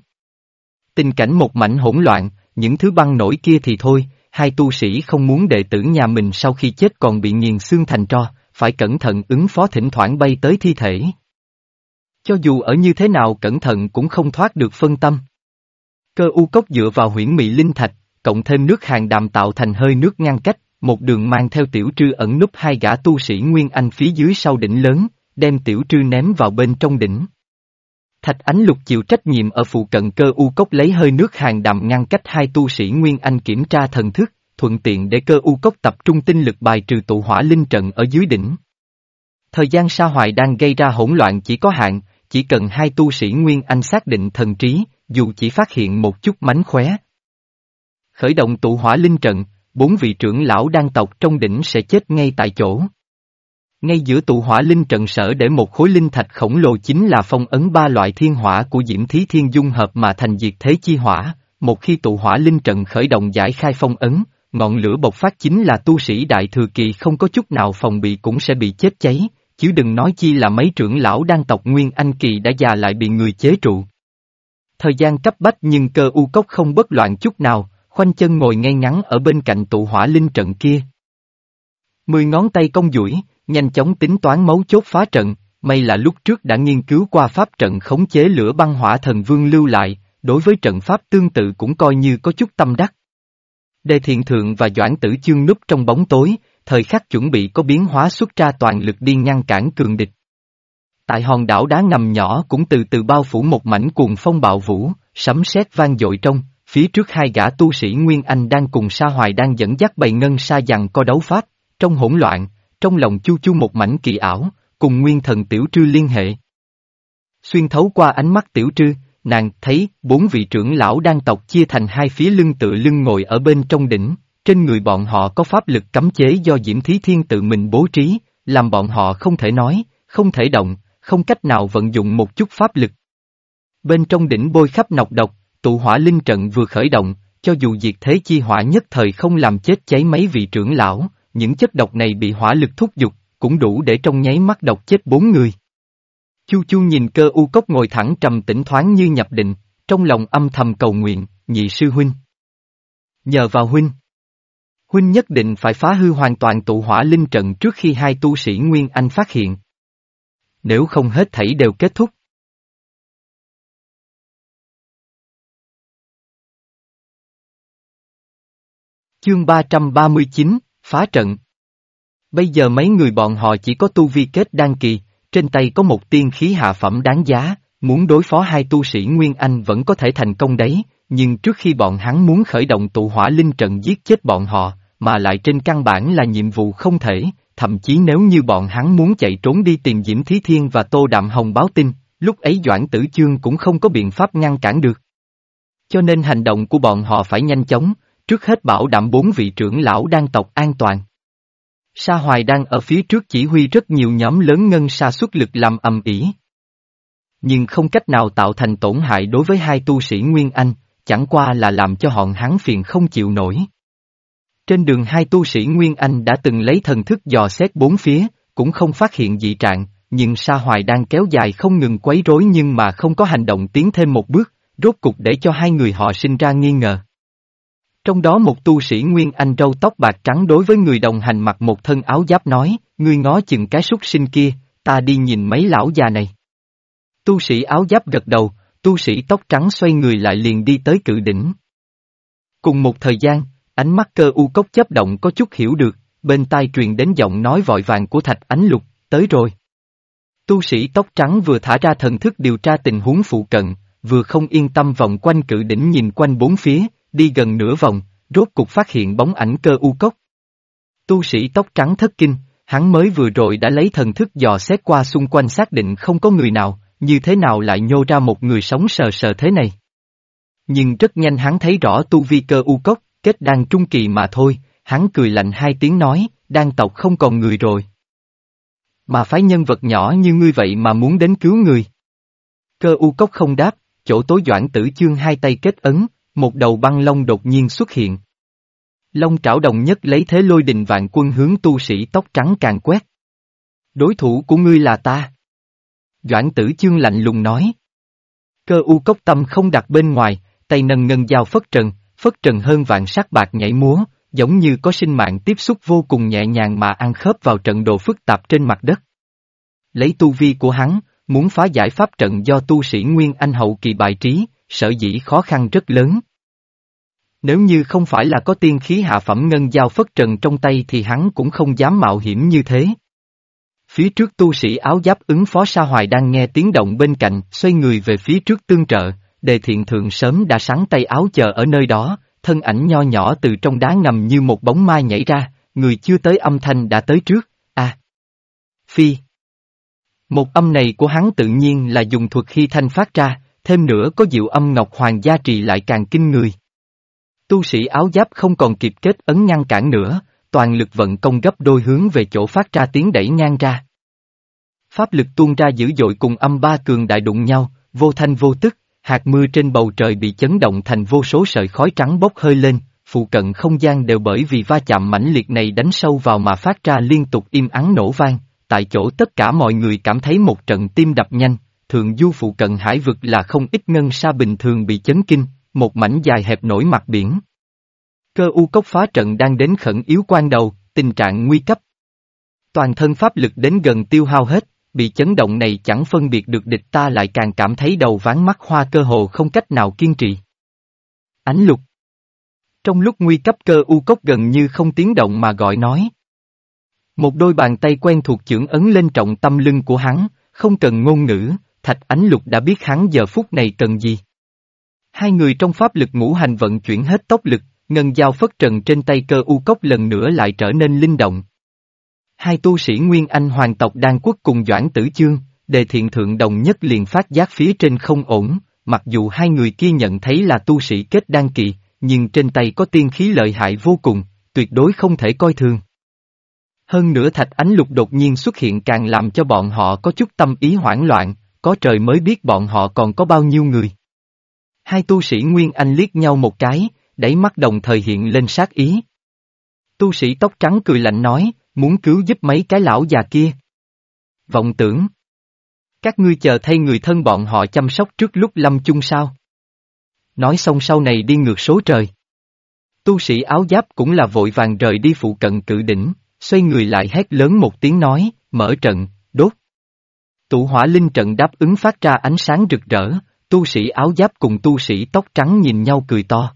Tình cảnh một mảnh hỗn loạn, những thứ băng nổi kia thì thôi, hai tu sĩ không muốn đệ tử nhà mình sau khi chết còn bị nghiền xương thành tro, phải cẩn thận ứng phó thỉnh thoảng bay tới thi thể. Cho dù ở như thế nào cẩn thận cũng không thoát được phân tâm. Cơ u cốc dựa vào huyễn mị linh thạch, cộng thêm nước hàng đàm tạo thành hơi nước ngăn cách, một đường mang theo tiểu trư ẩn núp hai gã tu sĩ Nguyên Anh phía dưới sau đỉnh lớn, đem tiểu trư ném vào bên trong đỉnh. Thạch ánh lục chịu trách nhiệm ở phụ cận cơ u cốc lấy hơi nước hàng đàm ngăn cách hai tu sĩ Nguyên Anh kiểm tra thần thức, thuận tiện để cơ u cốc tập trung tinh lực bài trừ tụ hỏa linh trận ở dưới đỉnh. Thời gian sa hoài đang gây ra hỗn loạn chỉ có hạn, chỉ cần hai tu sĩ Nguyên Anh xác định thần trí, dù chỉ phát hiện một chút mánh khóe. Khởi động tụ hỏa linh trận, bốn vị trưởng lão đang tộc trong đỉnh sẽ chết ngay tại chỗ. Ngay giữa tụ hỏa linh trận sở để một khối linh thạch khổng lồ chính là phong ấn ba loại thiên hỏa của Diễm Thí Thiên dung hợp mà thành diệt thế chi hỏa, một khi tụ hỏa linh trận khởi động giải khai phong ấn, ngọn lửa bộc phát chính là tu sĩ đại thừa kỳ không có chút nào phòng bị cũng sẽ bị chết cháy, chứ đừng nói chi là mấy trưởng lão đang tộc Nguyên Anh kỳ đã già lại bị người chế trụ. Thời gian cấp bách nhưng cơ u cốc không bất loạn chút nào, khoanh chân ngồi ngay ngắn ở bên cạnh tụ hỏa linh trận kia. Mười ngón tay cong duỗi, nhanh chóng tính toán mấu chốt phá trận, may là lúc trước đã nghiên cứu qua pháp trận khống chế lửa băng hỏa thần vương lưu lại, đối với trận pháp tương tự cũng coi như có chút tâm đắc. Đề thiện thượng và doãn tử chương núp trong bóng tối, thời khắc chuẩn bị có biến hóa xuất ra toàn lực đi ngăn cản cường địch. Tại hòn đảo đá ngầm nhỏ cũng từ từ bao phủ một mảnh cuồng phong bạo vũ, sấm sét vang dội trong, phía trước hai gã tu sĩ Nguyên Anh đang cùng Sa Hoài đang dẫn dắt bầy ngân sa dằn co đấu pháp, trong hỗn loạn, trong lòng chu chu một mảnh kỳ ảo, cùng Nguyên thần Tiểu Trư liên hệ. Xuyên thấu qua ánh mắt Tiểu Trư, nàng thấy bốn vị trưởng lão đang tộc chia thành hai phía lưng tự lưng ngồi ở bên trong đỉnh, trên người bọn họ có pháp lực cấm chế do Diễm Thí Thiên tự mình bố trí, làm bọn họ không thể nói, không thể động, không cách nào vận dụng một chút pháp lực. Bên trong đỉnh bôi khắp nọc độc, tụ hỏa linh trận vừa khởi động, cho dù diệt thế chi hỏa nhất thời không làm chết cháy mấy vị trưởng lão, những chất độc này bị hỏa lực thúc giục, cũng đủ để trong nháy mắt độc chết bốn người. Chu Chu nhìn cơ u cốc ngồi thẳng trầm tĩnh thoáng như nhập định, trong lòng âm thầm cầu nguyện, nhị sư huynh. Nhờ vào huynh. Huynh nhất định phải phá hư hoàn toàn tụ hỏa linh trận trước khi hai tu sĩ Nguyên Anh phát hiện. Nếu không hết thảy đều kết thúc. Chương 339, Phá trận Bây giờ mấy người bọn họ chỉ có tu vi kết đan kỳ, trên tay có một tiên khí hạ phẩm đáng giá, muốn đối phó hai tu sĩ Nguyên Anh vẫn có thể thành công đấy, nhưng trước khi bọn hắn muốn khởi động tụ hỏa linh trận giết chết bọn họ, mà lại trên căn bản là nhiệm vụ không thể, thậm chí nếu như bọn hắn muốn chạy trốn đi tìm Diễm Thí Thiên và Tô Đạm Hồng báo tin, lúc ấy Doãn Tử Chương cũng không có biện pháp ngăn cản được. Cho nên hành động của bọn họ phải nhanh chóng, trước hết bảo đảm bốn vị trưởng lão đang tộc an toàn. Sa Hoài đang ở phía trước chỉ huy rất nhiều nhóm lớn ngân sa xuất lực làm ầm ĩ. Nhưng không cách nào tạo thành tổn hại đối với hai tu sĩ Nguyên Anh, chẳng qua là làm cho họn hắn phiền không chịu nổi. Trên đường hai tu sĩ Nguyên Anh đã từng lấy thần thức dò xét bốn phía, cũng không phát hiện dị trạng, nhưng Sa Hoài đang kéo dài không ngừng quấy rối nhưng mà không có hành động tiến thêm một bước, rốt cục để cho hai người họ sinh ra nghi ngờ. Trong đó một tu sĩ Nguyên Anh râu tóc bạc trắng đối với người đồng hành mặc một thân áo giáp nói, ngươi ngó chừng cái súc sinh kia, ta đi nhìn mấy lão già này. Tu sĩ áo giáp gật đầu, tu sĩ tóc trắng xoay người lại liền đi tới cự đỉnh. Cùng một thời gian, ánh mắt cơ u cốc chấp động có chút hiểu được, bên tai truyền đến giọng nói vội vàng của thạch ánh lục, tới rồi. Tu sĩ tóc trắng vừa thả ra thần thức điều tra tình huống phụ cận, vừa không yên tâm vòng quanh cự đỉnh nhìn quanh bốn phía, đi gần nửa vòng, rốt cục phát hiện bóng ảnh cơ u cốc. Tu sĩ tóc trắng thất kinh, hắn mới vừa rồi đã lấy thần thức dò xét qua xung quanh xác định không có người nào, như thế nào lại nhô ra một người sống sờ sờ thế này. Nhưng rất nhanh hắn thấy rõ tu vi cơ u cốc, kết đang trung kỳ mà thôi, hắn cười lạnh hai tiếng nói, đang tộc không còn người rồi. Mà phái nhân vật nhỏ như ngươi vậy mà muốn đến cứu người. Cơ u cốc không đáp, chỗ tối doãn tử chương hai tay kết ấn, một đầu băng long đột nhiên xuất hiện. Long trảo đồng nhất lấy thế lôi đình vạn quân hướng tu sĩ tóc trắng càng quét. Đối thủ của ngươi là ta. Doãn tử chương lạnh lùng nói. Cơ u cốc tâm không đặt bên ngoài, tay nâng ngân dao phất trần, phất trần hơn vạn sắc bạc nhảy múa, giống như có sinh mạng tiếp xúc vô cùng nhẹ nhàng mà ăn khớp vào trận đồ phức tạp trên mặt đất. Lấy tu vi của hắn, muốn phá giải pháp trận do tu sĩ Nguyên Anh hậu kỳ bài trí, sở dĩ khó khăn rất lớn. Nếu như không phải là có tiên khí hạ phẩm ngân giao phất trần trong tay thì hắn cũng không dám mạo hiểm như thế. Phía trước tu sĩ áo giáp ứng phó Sa Hoài đang nghe tiếng động bên cạnh, xoay người về phía trước tương trợ, đề thiện thượng sớm đã sáng tay áo chờ ở nơi đó, thân ảnh nho nhỏ từ trong đá ngầm như một bóng mai nhảy ra, người chưa tới âm thanh đã tới trước, à. Phi. Một âm này của hắn tự nhiên là dùng thuật khi thanh phát ra, thêm nữa có diệu âm ngọc hoàng gia trì lại càng kinh người. Tu sĩ áo giáp không còn kịp kết ấn ngăn cản nữa, toàn lực vận công gấp đôi hướng về chỗ phát ra tiếng đẩy ngang ra. Pháp lực tuôn ra dữ dội cùng âm ba cường đại đụng nhau, vô thanh vô tức, hạt mưa trên bầu trời bị chấn động thành vô số sợi khói trắng bốc hơi lên, phụ cận không gian đều bởi vì va chạm mãnh liệt này đánh sâu vào mà phát ra liên tục im ắng nổ vang, tại chỗ tất cả mọi người cảm thấy một trận tim đập nhanh, thường du phụ cận hải vực là không ít ngân sa bình thường bị chấn kinh, một mảnh dài hẹp nổi mặt biển. Cơ u cốc phá trận đang đến khẩn yếu quan đầu, tình trạng nguy cấp. Toàn thân pháp lực đến gần tiêu hao hết, bị chấn động này chẳng phân biệt được địch ta lại càng cảm thấy đầu ván mắt hoa cơ hồ không cách nào kiên trì. Ánh lục Trong lúc nguy cấp cơ u cốc gần như không tiếng động mà gọi nói. Một đôi bàn tay quen thuộc chưởng ấn lên trọng tâm lưng của hắn, không cần ngôn ngữ, thạch ánh lục đã biết hắn giờ phút này cần gì. Hai người trong pháp lực ngũ hành vận chuyển hết tốc lực, ngân dao phất trần trên tay cơ u cốc lần nữa lại trở nên linh động. Hai tu sĩ Nguyên Anh hoàng tộc đan quốc cùng Doãn Tử Chương, đề thiện thượng đồng nhất liền phát giác phía trên không ổn, mặc dù hai người kia nhận thấy là tu sĩ kết đan kỳ, nhưng trên tay có tiên khí lợi hại vô cùng, tuyệt đối không thể coi thường. Hơn nữa thạch ánh lục đột nhiên xuất hiện càng làm cho bọn họ có chút tâm ý hoảng loạn, có trời mới biết bọn họ còn có bao nhiêu người. Hai tu sĩ Nguyên Anh liếc nhau một cái, đáy mắt đồng thời hiện lên sát ý. Tu sĩ tóc trắng cười lạnh nói, muốn cứu giúp mấy cái lão già kia. Vọng tưởng. Các ngươi chờ thay người thân bọn họ chăm sóc trước lúc lâm chung sao. Nói xong sau này đi ngược số trời. Tu sĩ áo giáp cũng là vội vàng rời đi phụ cận cự đỉnh, xoay người lại hét lớn một tiếng nói, mở trận, đốt. Tụ hỏa linh trận đáp ứng phát ra ánh sáng rực rỡ, tu sĩ áo giáp cùng tu sĩ tóc trắng nhìn nhau cười to.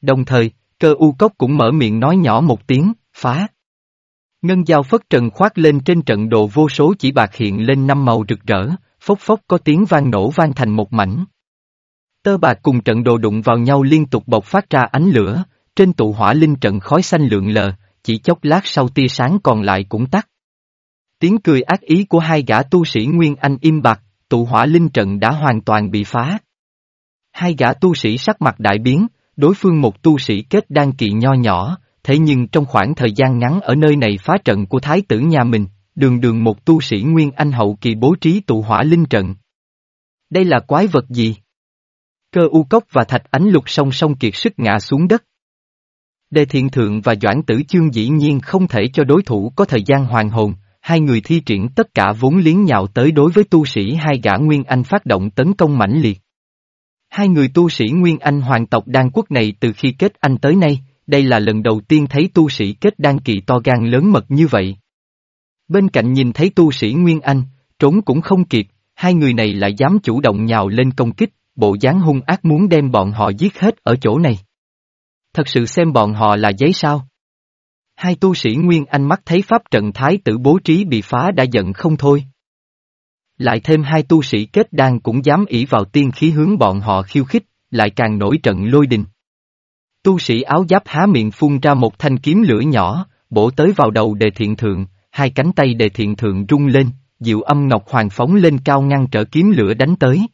Đồng thời, cơ u cốc cũng mở miệng nói nhỏ một tiếng, phá. Ngân dao phất trần khoát lên trên trận đồ vô số chỉ bạc hiện lên năm màu rực rỡ, phốc phốc có tiếng vang nổ vang thành một mảnh. Tơ bạc cùng trận đồ đụng vào nhau liên tục bộc phát ra ánh lửa, trên tụ hỏa linh trận khói xanh lượn lờ, chỉ chốc lát sau tia sáng còn lại cũng tắt. Tiếng cười ác ý của hai gã tu sĩ Nguyên Anh im bạc, tụ hỏa linh trận đã hoàn toàn bị phá. Hai gã tu sĩ sắc mặt đại biến, đối phương một tu sĩ kết đan kỳ nho nhỏ, thế nhưng trong khoảng thời gian ngắn ở nơi này phá trận của thái tử nhà mình, đường đường một tu sĩ Nguyên Anh hậu kỳ bố trí tụ hỏa linh trận. Đây là quái vật gì? Cơ u cốc và thạch ánh lục song song kiệt sức ngã xuống đất. Đề thiện thượng và doãn tử chương dĩ nhiên không thể cho đối thủ có thời gian hoàn hồn, hai người thi triển tất cả vốn liếng nhạo tới đối với tu sĩ hai gã Nguyên Anh phát động tấn công mãnh liệt. Hai người tu sĩ Nguyên Anh hoàng tộc đan quốc này từ khi kết anh tới nay, đây là lần đầu tiên thấy tu sĩ kết đan kỳ to gan lớn mật như vậy. Bên cạnh nhìn thấy tu sĩ Nguyên Anh, trốn cũng không kịp, hai người này lại dám chủ động nhào lên công kích, bộ dáng hung ác muốn đem bọn họ giết hết ở chỗ này. Thật sự xem bọn họ là giấy sao? Hai tu sĩ Nguyên Anh mắt thấy pháp trận thái tử bố trí bị phá đã giận không thôi. Lại thêm hai tu sĩ kết đan cũng dám ỷ vào tiên khí hướng bọn họ khiêu khích, lại càng nổi trận lôi đình. Tu sĩ áo giáp há miệng phun ra một thanh kiếm lửa nhỏ, bổ tới vào đầu đề thiện thượng, hai cánh tay đề thiện thượng rung lên, diệu âm ngọc hoàng phóng lên cao ngăn trở kiếm lửa đánh tới.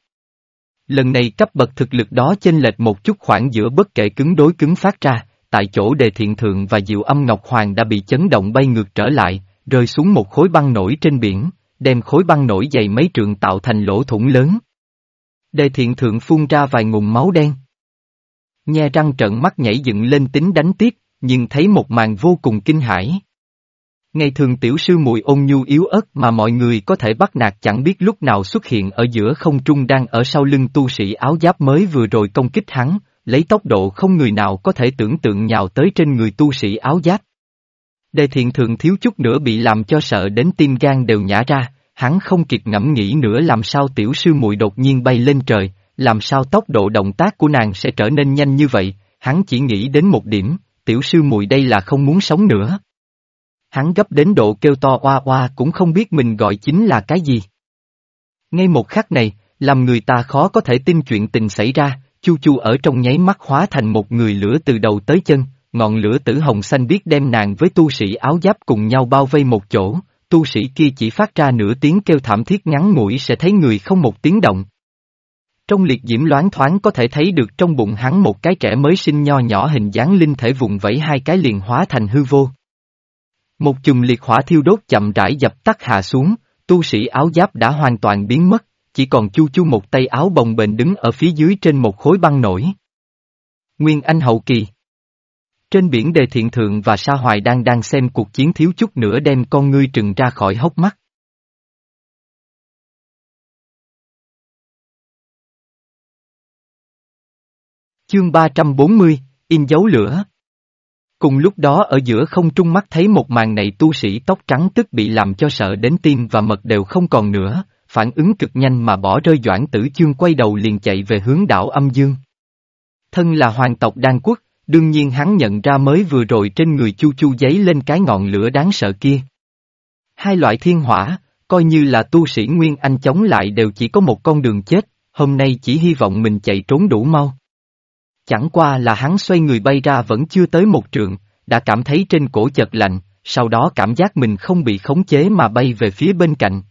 Lần này cấp bậc thực lực đó chênh lệch một chút khoảng giữa bất kể cứng đối cứng phát ra, tại chỗ đề thiện thượng và diệu âm ngọc hoàng đã bị chấn động bay ngược trở lại, rơi xuống một khối băng nổi trên biển, đem khối băng nổi dày mấy trượng tạo thành lỗ thủng lớn. Đề thiện thượng phun ra vài ngụm máu đen. Nhe răng trận mắt nhảy dựng lên tính đánh tiếp, nhưng thấy một màn vô cùng kinh hãi. Ngày thường tiểu sư mùi ôn nhu yếu ớt mà mọi người có thể bắt nạt chẳng biết lúc nào xuất hiện ở giữa không trung đang ở sau lưng tu sĩ áo giáp mới vừa rồi công kích hắn, lấy tốc độ không người nào có thể tưởng tượng nhào tới trên người tu sĩ áo giáp. Đề thiện thường thiếu chút nữa bị làm cho sợ đến tim gan đều nhả ra, hắn không kịp ngẫm nghĩ nữa làm sao tiểu sư muội đột nhiên bay lên trời, làm sao tốc độ động tác của nàng sẽ trở nên nhanh như vậy, hắn chỉ nghĩ đến một điểm, tiểu sư muội đây là không muốn sống nữa. Hắn gấp đến độ kêu to oa oa cũng không biết mình gọi chính là cái gì. Ngay một khắc này, làm người ta khó có thể tin chuyện tình xảy ra, Chu Chu ở trong nháy mắt hóa thành một người lửa từ đầu tới chân, ngọn lửa tử hồng xanh biết đem nàng với tu sĩ áo giáp cùng nhau bao vây một chỗ, tu sĩ kia chỉ phát ra nửa tiếng kêu thảm thiết ngắn ngủi sẽ thấy người không một tiếng động. Trong liệt diễm loáng thoáng có thể thấy được trong bụng hắn một cái trẻ mới sinh nho nhỏ hình dáng linh thể vùng vẫy hai cái liền hóa thành hư vô. Một chùm liệt hỏa thiêu đốt chậm rãi dập tắt hạ xuống, tu sĩ áo giáp đã hoàn toàn biến mất, chỉ còn chu chu một tay áo bồng bềnh đứng ở phía dưới trên một khối băng nổi. Nguyên Anh hậu kỳ Trên biển đề thiện thượng và sa hoài đang đang xem cuộc chiến thiếu chút nữa đem con ngươi trừng ra khỏi hốc mắt. Chương 340, in dấu lửa. Cùng lúc đó ở giữa không trung mắt thấy một màn này tu sĩ tóc trắng tức bị làm cho sợ đến tim và mật đều không còn nữa, phản ứng cực nhanh mà bỏ rơi Doãn Tử Chương quay đầu liền chạy về hướng đảo âm dương. Thân là hoàng tộc đan quốc, đương nhiên hắn nhận ra mới vừa rồi trên người chu chu giấy lên cái ngọn lửa đáng sợ kia. Hai loại thiên hỏa, coi như là tu sĩ Nguyên Anh chống lại đều chỉ có một con đường chết, hôm nay chỉ hy vọng mình chạy trốn đủ mau. Chẳng qua là hắn xoay người bay ra vẫn chưa tới một trượng, đã cảm thấy trên cổ chật lạnh, sau đó cảm giác mình không bị khống chế mà bay về phía bên cạnh.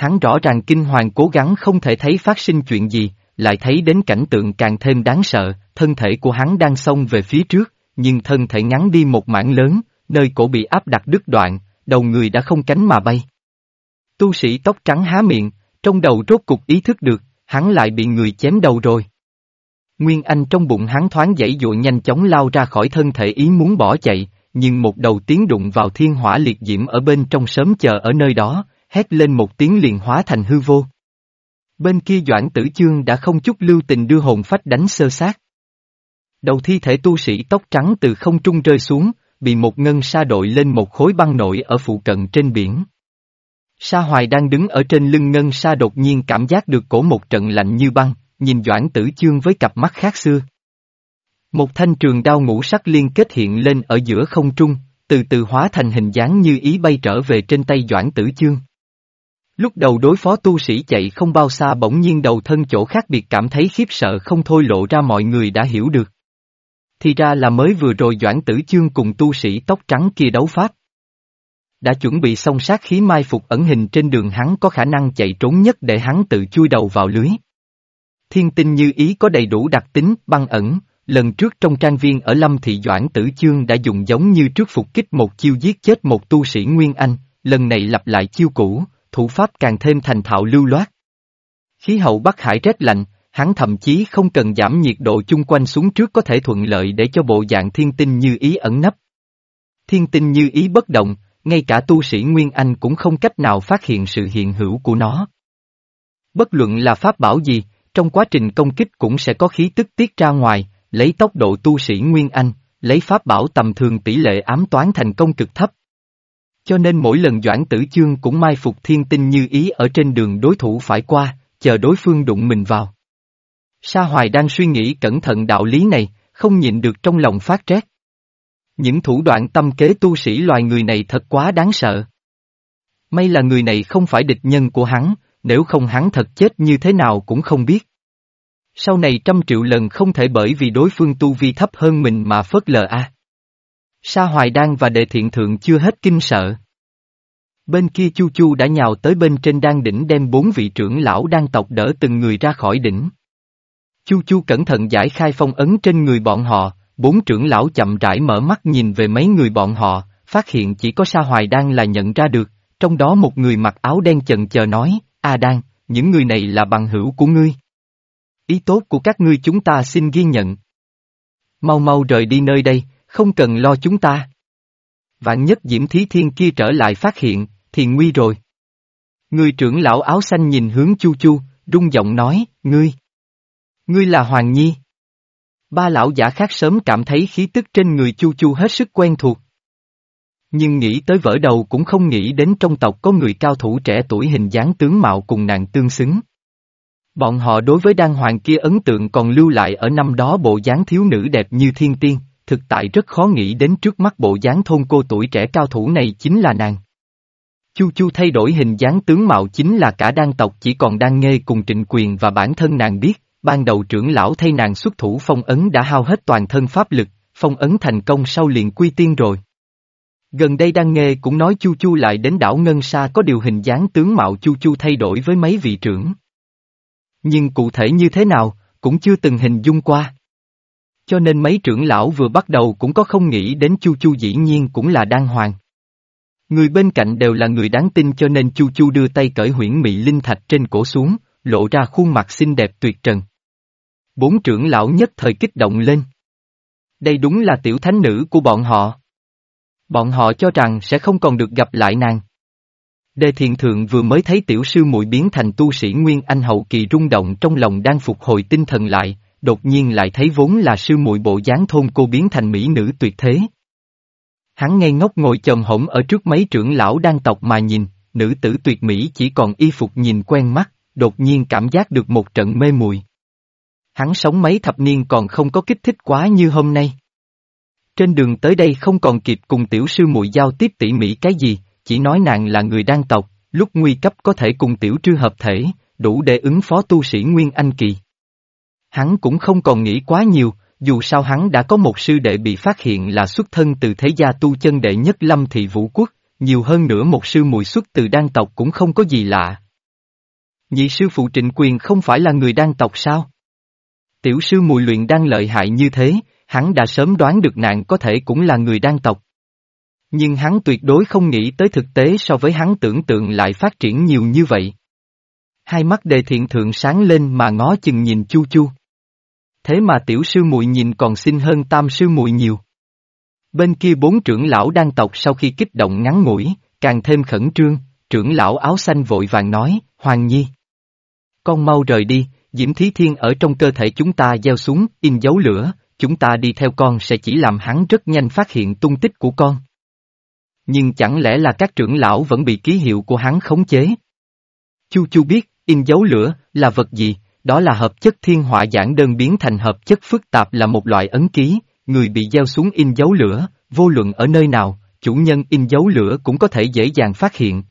Hắn rõ ràng kinh hoàng cố gắng không thể thấy phát sinh chuyện gì, lại thấy đến cảnh tượng càng thêm đáng sợ, thân thể của hắn đang xông về phía trước, nhưng thân thể ngắn đi một mảng lớn, nơi cổ bị áp đặt đứt đoạn, đầu người đã không cánh mà bay. Tu sĩ tóc trắng há miệng, trong đầu rốt cục ý thức được, hắn lại bị người chém đầu rồi. Nguyên Anh trong bụng hắn thoáng dãy dụa nhanh chóng lao ra khỏi thân thể ý muốn bỏ chạy, nhưng một đầu tiếng đụng vào thiên hỏa liệt diễm ở bên trong sớm chờ ở nơi đó, hét lên một tiếng liền hóa thành hư vô. Bên kia Doãn Tử Chương đã không chút lưu tình đưa hồn phách đánh sơ sát. Đầu thi thể tu sĩ tóc trắng từ không trung rơi xuống, bị một ngân sa đội lên một khối băng nổi ở phụ cận trên biển. Sa Hoài đang đứng ở trên lưng ngân sa đột nhiên cảm giác được cổ một trận lạnh như băng, nhìn Doãn Tử Chương với cặp mắt khác xưa. Một thanh trường đao ngũ sắc liên kết hiện lên ở giữa không trung, từ từ hóa thành hình dáng như ý bay trở về trên tay Doãn Tử Chương. Lúc đầu đối phó tu sĩ chạy không bao xa bỗng nhiên đầu thân chỗ khác biệt cảm thấy khiếp sợ không thôi lộ ra mọi người đã hiểu được. Thì ra là mới vừa rồi Doãn Tử Chương cùng tu sĩ tóc trắng kia đấu pháp. Đã chuẩn bị xong sát khí mai phục ẩn hình trên đường hắn có khả năng chạy trốn nhất để hắn tự chui đầu vào lưới. Thiên tinh như ý có đầy đủ đặc tính, băng ẩn, lần trước trong trang viên ở Lâm Thị Doãn Tử Chương đã dùng giống như trước phục kích một chiêu giết chết một tu sĩ Nguyên Anh, lần này lặp lại chiêu cũ, thủ pháp càng thêm thành thạo lưu loát. Khí hậu Bắc Hải rét lạnh, hắn thậm chí không cần giảm nhiệt độ chung quanh xuống trước có thể thuận lợi để cho bộ dạng thiên tinh như ý ẩn nấp. Thiên tinh như ý bất động, ngay cả tu sĩ Nguyên Anh cũng không cách nào phát hiện sự hiện hữu của nó. Bất luận là pháp bảo gì, trong quá trình công kích cũng sẽ có khí tức tiết ra ngoài, lấy tốc độ tu sĩ Nguyên Anh, lấy pháp bảo tầm thường tỷ lệ ám toán thành công cực thấp. Cho nên mỗi lần Doãn Tử Chương cũng mai phục thiên tinh như ý ở trên đường đối thủ phải qua, chờ đối phương đụng mình vào. Sa Hoài đang suy nghĩ cẩn thận đạo lý này, không nhịn được trong lòng phát rét. Những thủ đoạn tâm kế tu sĩ loài người này thật quá đáng sợ. May là người này không phải địch nhân của hắn, nếu không hắn thật chết như thế nào cũng không biết. Sau này trăm triệu lần không thể bởi vì đối phương tu vi thấp hơn mình mà phớt lờ a. Sa Hoài Đan và Đề Thiện Thượng chưa hết kinh sợ. Bên kia Chu Chu đã nhào tới bên trên đan đỉnh đem bốn vị trưởng lão đan tộc đỡ từng người ra khỏi đỉnh. Chu Chu cẩn thận giải khai phong ấn trên người bọn họ, bốn trưởng lão chậm rãi mở mắt nhìn về mấy người bọn họ, phát hiện chỉ có Sa Hoài Đan là nhận ra được, trong đó một người mặc áo đen chần chờ nói, A Đan, những người này là bằng hữu của ngươi. Ý tốt của các ngươi chúng ta xin ghi nhận. Mau mau rời đi nơi đây, không cần lo chúng ta. Vạn nhất Diễm Thí Thiên kia trở lại phát hiện, thì nguy rồi. Người trưởng lão áo xanh nhìn hướng Chu Chu, rung giọng nói, ngươi. Ngươi là Hoàng Nhi. Ba lão giả khác sớm cảm thấy khí tức trên người Chu Chu hết sức quen thuộc. Nhưng nghĩ tới vỡ đầu cũng không nghĩ đến trong tộc có người cao thủ trẻ tuổi hình dáng tướng mạo cùng nàng tương xứng. Bọn họ đối với đan hoàng kia ấn tượng còn lưu lại ở năm đó bộ dáng thiếu nữ đẹp như thiên tiên, thực tại rất khó nghĩ đến trước mắt bộ dáng thôn cô tuổi trẻ cao thủ này chính là nàng. Chu Chu thay đổi hình dáng tướng mạo chính là cả đan tộc chỉ còn đang nghe cùng trịnh quyền và bản thân nàng biết, ban đầu trưởng lão thay nàng xuất thủ phong ấn đã hao hết toàn thân pháp lực, phong ấn thành công sau liền quy tiên rồi. Gần đây đang nghe cũng nói Chu Chu lại đến đảo Ngân Sa có điều hình dáng tướng mạo Chu Chu thay đổi với mấy vị trưởng. Nhưng cụ thể như thế nào, cũng chưa từng hình dung qua. Cho nên mấy trưởng lão vừa bắt đầu cũng có không nghĩ đến Chu Chu dĩ nhiên cũng là đan hoàng. Người bên cạnh đều là người đáng tin cho nên Chu Chu đưa tay cởi huyễn mị linh thạch trên cổ xuống, lộ ra khuôn mặt xinh đẹp tuyệt trần. Bốn trưởng lão nhất thời kích động lên. Đây đúng là tiểu thánh nữ của bọn họ. Bọn họ cho rằng sẽ không còn được gặp lại nàng. Đề thiền thượng vừa mới thấy tiểu sư muội biến thành tu sĩ Nguyên Anh hậu kỳ rung động trong lòng đang phục hồi tinh thần lại, đột nhiên lại thấy vốn là sư muội bộ dáng thôn cô biến thành mỹ nữ tuyệt thế. Hắn ngây ngốc ngồi chồm hổm ở trước mấy trưởng lão đang tộc mà nhìn, nữ tử tuyệt mỹ chỉ còn y phục nhìn quen mắt, đột nhiên cảm giác được một trận mê mùi. Hắn sống mấy thập niên còn không có kích thích quá như hôm nay. Trên đường tới đây không còn kịp cùng tiểu sư muội giao tiếp tỉ mỉ cái gì, chỉ nói nàng là người đang tộc, lúc nguy cấp có thể cùng tiểu trư hợp thể, đủ để ứng phó tu sĩ Nguyên Anh Kỳ. Hắn cũng không còn nghĩ quá nhiều, dù sao hắn đã có một sư đệ bị phát hiện là xuất thân từ thế gia tu chân đệ nhất lâm thị vũ quốc, nhiều hơn nữa một sư mùi xuất từ đan tộc cũng không có gì lạ. Nhị sư phụ trịnh quyền không phải là người đan tộc sao? Tiểu sư mùi luyện đang lợi hại như thế, hắn đã sớm đoán được nạn có thể cũng là người đan tộc. Nhưng hắn tuyệt đối không nghĩ tới thực tế so với hắn tưởng tượng lại phát triển nhiều như vậy. Hai mắt đề thiện thượng sáng lên mà ngó chừng nhìn chu chu. Thế mà tiểu sư muội nhìn còn xinh hơn tam sư muội nhiều. Bên kia bốn trưởng lão đang tộc sau khi kích động ngắn ngủi, càng thêm khẩn trương, trưởng lão áo xanh vội vàng nói, Hoàng Nhi. Con mau rời đi, Diễm Thí Thiên ở trong cơ thể chúng ta gieo xuống, in dấu lửa, chúng ta đi theo con sẽ chỉ làm hắn rất nhanh phát hiện tung tích của con. Nhưng chẳng lẽ là các trưởng lão vẫn bị ký hiệu của hắn khống chế? Chu Chu biết, in dấu lửa, là vật gì, đó là hợp chất thiên hỏa giản đơn biến thành hợp chất phức tạp là một loại ấn ký, người bị gieo xuống in dấu lửa, vô luận ở nơi nào, chủ nhân in dấu lửa cũng có thể dễ dàng phát hiện.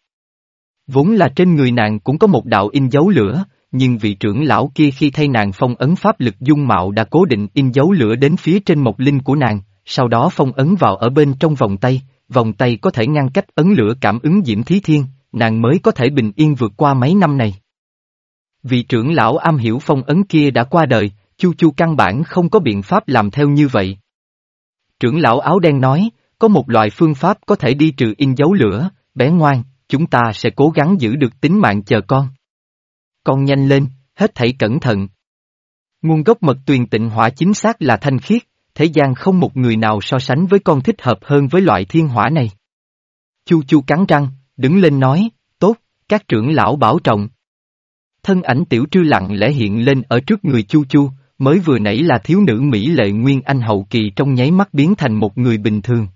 Vốn là trên người nàng cũng có một đạo in dấu lửa, nhưng vị trưởng lão kia khi thay nàng phong ấn pháp lực dung mạo đã cố định in dấu lửa đến phía trên mộc linh của nàng, sau đó phong ấn vào ở bên trong vòng tay, vòng tay có thể ngăn cách ấn lửa cảm ứng diễm thí thiên, nàng mới có thể bình yên vượt qua mấy năm này. Vị trưởng lão am hiểu phong ấn kia đã qua đời, Chu Chu căn bản không có biện pháp làm theo như vậy. Trưởng lão áo đen nói, có một loại phương pháp có thể đi trừ in dấu lửa, bé ngoan, chúng ta sẽ cố gắng giữ được tính mạng chờ con. Con nhanh lên, hết thảy cẩn thận. Nguồn gốc mật tuyền tịnh hỏa chính xác là thanh khiết, thế gian không một người nào so sánh với con thích hợp hơn với loại thiên hỏa này. Chu Chu cắn răng, đứng lên nói, tốt, các trưởng lão bảo trọng. Thân ảnh tiểu trư lặng lẽ hiện lên ở trước người Chu Chu, mới vừa nãy là thiếu nữ Mỹ lệ Nguyên Anh hậu kỳ trong nháy mắt biến thành một người bình thường.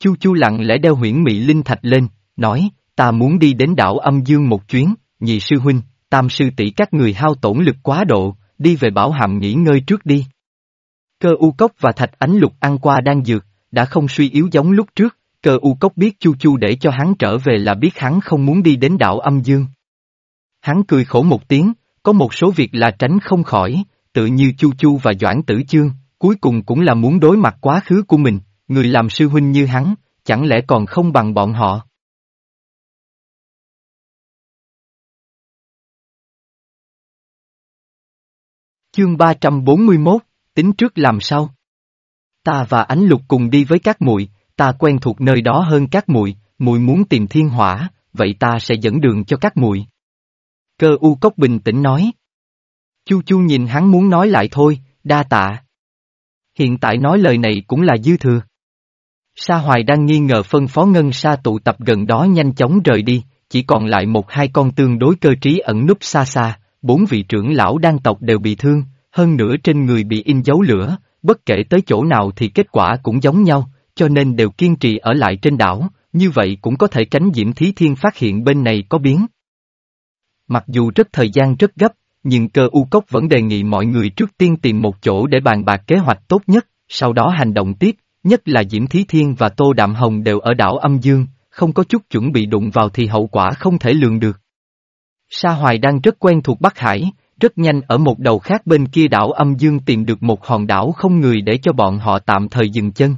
Chu Chu lặng lẽ đeo huyễn Mỹ Linh Thạch lên, nói, ta muốn đi đến đảo âm dương một chuyến, nhị sư huynh, tam sư tỷ các người hao tổn lực quá độ, đi về bảo hàm nghỉ ngơi trước đi. Cơ u cốc và thạch ánh lục ăn qua đang dược, đã không suy yếu giống lúc trước, cơ u cốc biết chu chu để cho hắn trở về là biết hắn không muốn đi đến đảo âm dương. Hắn cười khổ một tiếng, có một số việc là tránh không khỏi, tự như Chu Chu và Doãn Tử Chương, cuối cùng cũng là muốn đối mặt quá khứ của mình, người làm sư huynh như hắn, chẳng lẽ còn không bằng bọn họ. Chương 341, tính trước làm sao? Ta và ánh lục cùng đi với các muội, ta quen thuộc nơi đó hơn các muội, muội muốn tìm thiên hỏa, vậy ta sẽ dẫn đường cho các muội. Cơ u cốc bình tĩnh nói. Chu chu nhìn hắn muốn nói lại thôi, đa tạ. Hiện tại nói lời này cũng là dư thừa. Sa Hoài đang nghi ngờ phân phó ngân sa tụ tập gần đó nhanh chóng rời đi, chỉ còn lại một hai con tương đối cơ trí ẩn núp xa xa, bốn vị trưởng lão đang tộc đều bị thương, hơn nữa trên người bị in dấu lửa, bất kể tới chỗ nào thì kết quả cũng giống nhau, cho nên đều kiên trì ở lại trên đảo, như vậy cũng có thể tránh Diễm Thí Thiên phát hiện bên này có biến. Mặc dù rất thời gian rất gấp, nhưng cơ u cốc vẫn đề nghị mọi người trước tiên tìm một chỗ để bàn bạc kế hoạch tốt nhất, sau đó hành động tiếp, nhất là Diễm Thí Thiên và Tô Đạm Hồng đều ở đảo âm dương, không có chút chuẩn bị đụng vào thì hậu quả không thể lường được. Sa Hoài đang rất quen thuộc Bắc Hải, rất nhanh ở một đầu khác bên kia đảo âm dương tìm được một hòn đảo không người để cho bọn họ tạm thời dừng chân.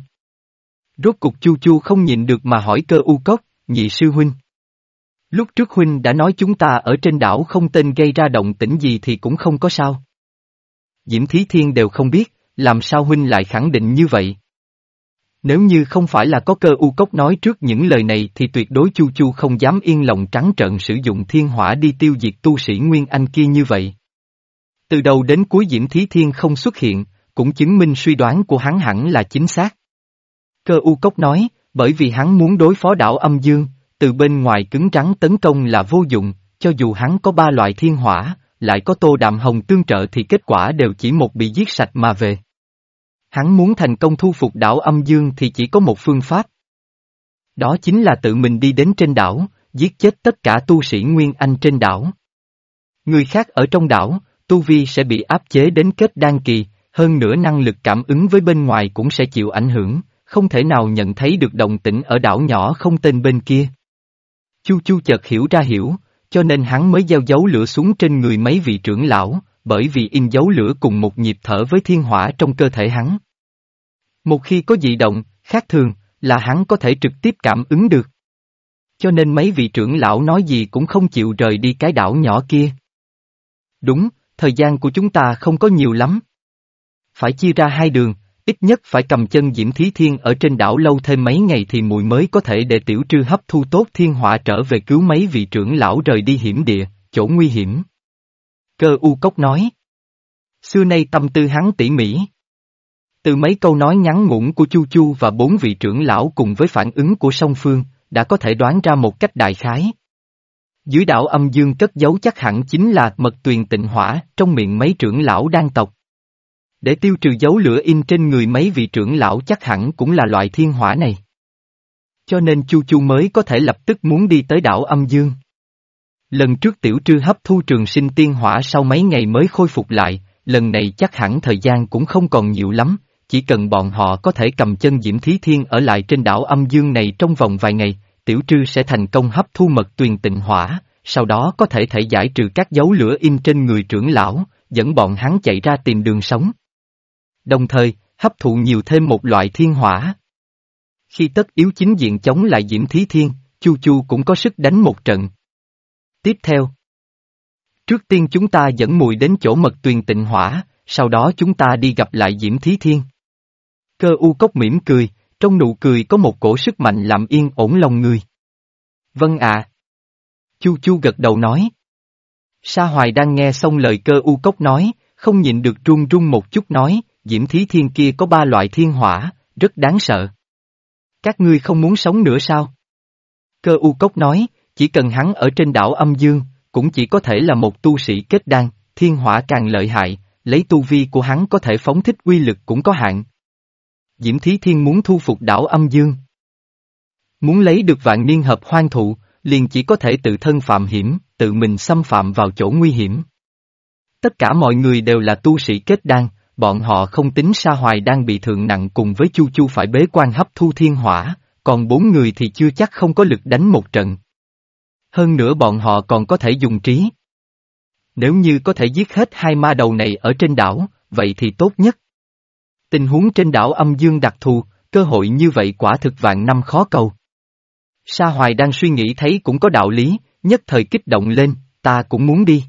Rốt cục Chu Chu không nhịn được mà hỏi cơ u cốc, nhị sư huynh. Lúc trước huynh đã nói chúng ta ở trên đảo không tên gây ra động tĩnh gì thì cũng không có sao. Diễm Thí Thiên đều không biết, làm sao huynh lại khẳng định như vậy? Nếu như không phải là có cơ u cốc nói trước những lời này thì tuyệt đối Chu Chu không dám yên lòng trắng trợn sử dụng thiên hỏa đi tiêu diệt tu sĩ Nguyên Anh kia như vậy. Từ đầu đến cuối Diễm Thí Thiên không xuất hiện, cũng chứng minh suy đoán của hắn hẳn là chính xác. Cơ u cốc nói, bởi vì hắn muốn đối phó đảo âm dương, từ bên ngoài cứng trắng tấn công là vô dụng, cho dù hắn có ba loại thiên hỏa, lại có tô đạm hồng tương trợ thì kết quả đều chỉ một bị giết sạch mà về. Hắn muốn thành công thu phục đảo âm dương thì chỉ có một phương pháp. Đó chính là tự mình đi đến trên đảo, giết chết tất cả tu sĩ Nguyên Anh trên đảo. Người khác ở trong đảo, tu vi sẽ bị áp chế đến kết đan kỳ, hơn nữa năng lực cảm ứng với bên ngoài cũng sẽ chịu ảnh hưởng, không thể nào nhận thấy được động tĩnh ở đảo nhỏ không tên bên kia. Chu Chu chợt hiểu ra hiểu, cho nên hắn mới gieo dấu lửa xuống trên người mấy vị trưởng lão, bởi vì in dấu lửa cùng một nhịp thở với thiên hỏa trong cơ thể hắn. Một khi có dị động, khác thường, là hắn có thể trực tiếp cảm ứng được. Cho nên mấy vị trưởng lão nói gì cũng không chịu rời đi cái đảo nhỏ kia. Đúng, thời gian của chúng ta không có nhiều lắm. Phải chia ra hai đường, ít nhất phải cầm chân Diễm Thí Thiên ở trên đảo lâu thêm mấy ngày thì mùi mới có thể để tiểu trư hấp thu tốt thiên hỏa trở về cứu mấy vị trưởng lão rời đi hiểm địa, chỗ nguy hiểm. Cơ u cốc nói. Xưa nay tâm tư hắn tỉ mỉ. Từ mấy câu nói ngắn ngủn của Chu Chu và bốn vị trưởng lão cùng với phản ứng của song phương, đã có thể đoán ra một cách đại khái. Dưới đảo âm dương cất giấu chắc hẳn chính là mật tuyền tịnh hỏa trong miệng mấy trưởng lão đang tộc. Để tiêu trừ dấu lửa in trên người mấy vị trưởng lão chắc hẳn cũng là loại thiên hỏa này. Cho nên Chu Chu mới có thể lập tức muốn đi tới đảo âm dương. Lần trước tiểu trư hấp thu trường sinh tiên hỏa sau mấy ngày mới khôi phục lại, lần này chắc hẳn thời gian cũng không còn nhiều lắm, chỉ cần bọn họ có thể cầm chân Diễm Thí Thiên ở lại trên đảo âm dương này trong vòng vài ngày, tiểu trư sẽ thành công hấp thu mật tuyền tịnh hỏa, sau đó có thể thể giải trừ các dấu lửa in trên người trưởng lão, dẫn bọn hắn chạy ra tìm đường sống. Đồng thời, hấp thụ nhiều thêm một loại thiên hỏa. Khi tất yếu chính diện chống lại Diễm Thí Thiên, Chu Chu cũng có sức đánh một trận. Tiếp theo. Trước tiên chúng ta dẫn mùi đến chỗ mật tuyền tịnh hỏa, sau đó chúng ta đi gặp lại Diễm Thí Thiên. Cơ u cốc mỉm cười, trong nụ cười có một cổ sức mạnh làm yên ổn lòng người. Vâng ạ. Chu Chu gật đầu nói. Sa Hoài đang nghe xong lời cơ u cốc nói, không nhịn được run run một chút nói, Diễm Thí Thiên kia có ba loại thiên hỏa, rất đáng sợ. Các ngươi không muốn sống nữa sao? Cơ u cốc nói, chỉ cần hắn ở trên đảo âm dương, cũng chỉ có thể là một tu sĩ kết đan, thiên hỏa càng lợi hại, lấy tu vi của hắn có thể phóng thích uy lực cũng có hạn. Diễm Thí Thiên muốn thu phục đảo âm dương. Muốn lấy được vạn niên hợp hoang thụ, liền chỉ có thể tự thân phạm hiểm, tự mình xâm phạm vào chỗ nguy hiểm. Tất cả mọi người đều là tu sĩ kết đan, bọn họ không tính Sa Hoài đang bị thượng nặng cùng với Chu Chu phải bế quan hấp thu thiên hỏa, còn bốn người thì chưa chắc không có lực đánh một trận. Hơn nữa bọn họ còn có thể dùng trí. Nếu như có thể giết hết hai ma đầu này ở trên đảo, vậy thì tốt nhất. Tình huống trên đảo âm dương đặc thù, cơ hội như vậy quả thực vạn năm khó cầu. Sa Hoài đang suy nghĩ thấy cũng có đạo lý, nhất thời kích động lên, ta cũng muốn đi.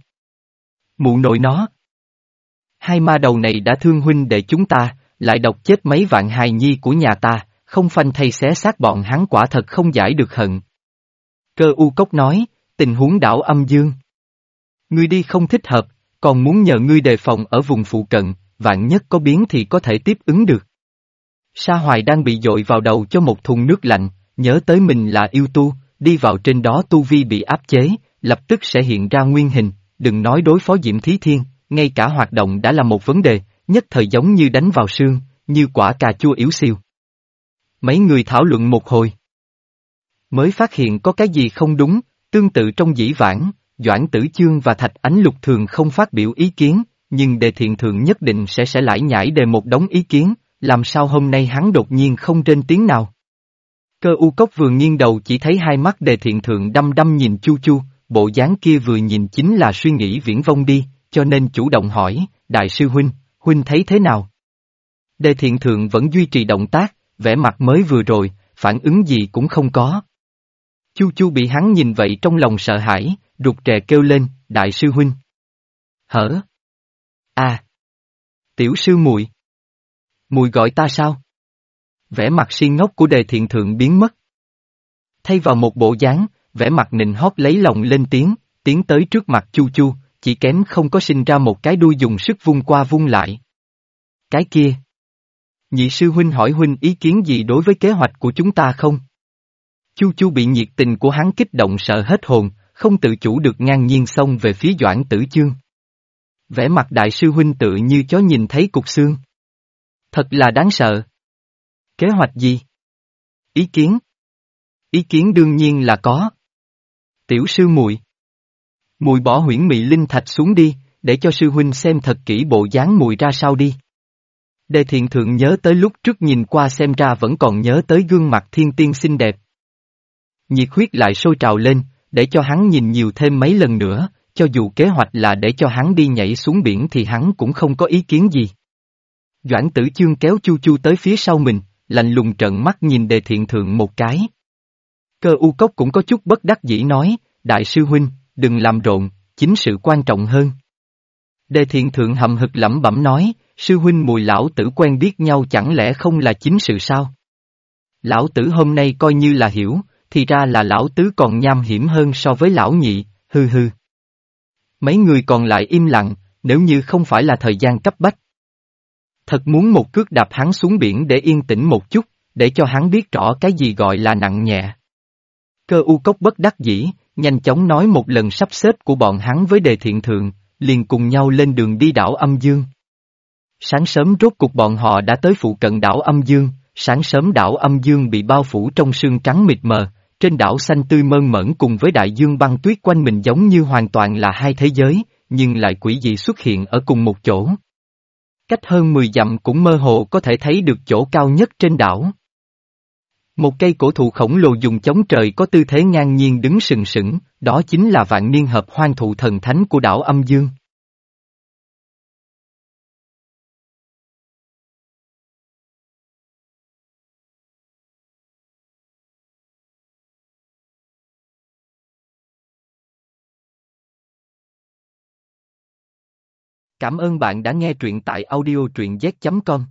Mụ nội nó. Hai ma đầu này đã thương huynh để chúng ta, lại độc chết mấy vạn hài nhi của nhà ta, không phanh thay xé xác bọn hắn quả thật không giải được hận. Cơ u cốc nói, tình huống đảo âm dương. Ngươi đi không thích hợp, còn muốn nhờ ngươi đề phòng ở vùng phụ cận, vạn nhất có biến thì có thể tiếp ứng được. Sa Hoài đang bị dội vào đầu cho một thùng nước lạnh, nhớ tới mình là yêu tu, đi vào trên đó tu vi bị áp chế, lập tức sẽ hiện ra nguyên hình, đừng nói đối phó Diễm Thí Thiên, ngay cả hoạt động đã là một vấn đề, nhất thời giống như đánh vào xương, như quả cà chua yếu siêu. Mấy người thảo luận một hồi. Mới phát hiện có cái gì không đúng, tương tự trong dĩ vãng, Doãn Tử Chương và Thạch Ánh Lục thường không phát biểu ý kiến, nhưng đề thiện thượng nhất định sẽ sẽ lại nhảy đề một đống ý kiến, làm sao hôm nay hắn đột nhiên không trên tiếng nào. Cơ u cốc vừa nghiêng đầu chỉ thấy hai mắt đề thiện thượng đăm đăm nhìn chu chu, bộ dáng kia vừa nhìn chính là suy nghĩ viễn vông đi, cho nên chủ động hỏi, Đại sư Huynh, Huynh thấy thế nào? Đề thiện thượng vẫn duy trì động tác, vẻ mặt mới vừa rồi, phản ứng gì cũng không có. Chu Chu bị hắn nhìn vậy trong lòng sợ hãi, rụt rè kêu lên, đại sư huynh. Hở? À! Tiểu sư muội Mùi gọi ta sao? Vẻ mặt si ngốc của đề thiện thượng biến mất. Thay vào một bộ dáng, vẻ mặt nịnh hót lấy lòng lên tiếng, tiến tới trước mặt Chu Chu, chỉ kém không có sinh ra một cái đuôi dùng sức vung qua vung lại. Cái kia. Nhị sư huynh hỏi huynh ý kiến gì đối với kế hoạch của chúng ta không? Chu Chu bị nhiệt tình của hắn kích động sợ hết hồn, không tự chủ được ngang nhiên xông về phía Doãn Tử Chương. Vẻ mặt đại sư huynh tự như chó nhìn thấy cục xương. Thật là đáng sợ. Kế hoạch gì? Ý kiến? Ý kiến đương nhiên là có. Tiểu sư muội Mùi bỏ huyễn mị linh thạch xuống đi, để cho sư huynh xem thật kỹ bộ dáng mùi ra sao đi. Đề thiện thượng nhớ tới lúc trước nhìn qua xem ra vẫn còn nhớ tới gương mặt thiên tiên xinh đẹp. Nhiệt huyết lại sôi trào lên, để cho hắn nhìn nhiều thêm mấy lần nữa, cho dù kế hoạch là để cho hắn đi nhảy xuống biển thì hắn cũng không có ý kiến gì. Doãn tử chương kéo chu chu tới phía sau mình, lạnh lùng trợn mắt nhìn đề thiện thượng một cái. Cơ u cốc cũng có chút bất đắc dĩ nói, đại sư huynh, đừng làm rộn, chính sự quan trọng hơn. Đề thiện thượng hậm hực lẩm bẩm nói, sư huynh mùi lão tử quen biết nhau chẳng lẽ không là chính sự sao? Lão tử hôm nay coi như là hiểu, thì ra là lão tứ còn nham hiểm hơn so với lão nhị, hư hư. Mấy người còn lại im lặng, nếu như không phải là thời gian cấp bách. Thật muốn một cước đạp hắn xuống biển để yên tĩnh một chút, để cho hắn biết rõ cái gì gọi là nặng nhẹ. Cơ u cốc bất đắc dĩ, nhanh chóng nói một lần sắp xếp của bọn hắn với đề thiện thượng, liền cùng nhau lên đường đi đảo âm dương. Sáng sớm rốt cục bọn họ đã tới phụ cận đảo âm dương, sáng sớm đảo âm dương bị bao phủ trong sương trắng mịt mờ, trên đảo xanh tươi mơn mởn cùng với đại dương băng tuyết quanh mình giống như hoàn toàn là hai thế giới, nhưng lại quỷ dị xuất hiện ở cùng một chỗ. Cách hơn 10 dặm cũng mơ hồ có thể thấy được chỗ cao nhất trên đảo. Một cây cổ thụ khổng lồ dùng chống trời có tư thế ngang nhiên đứng sừng sững, đó chính là vạn niên hợp hoang thụ thần thánh của đảo âm dương. Cảm ơn bạn đã nghe truyện tại audiotruyenz.com.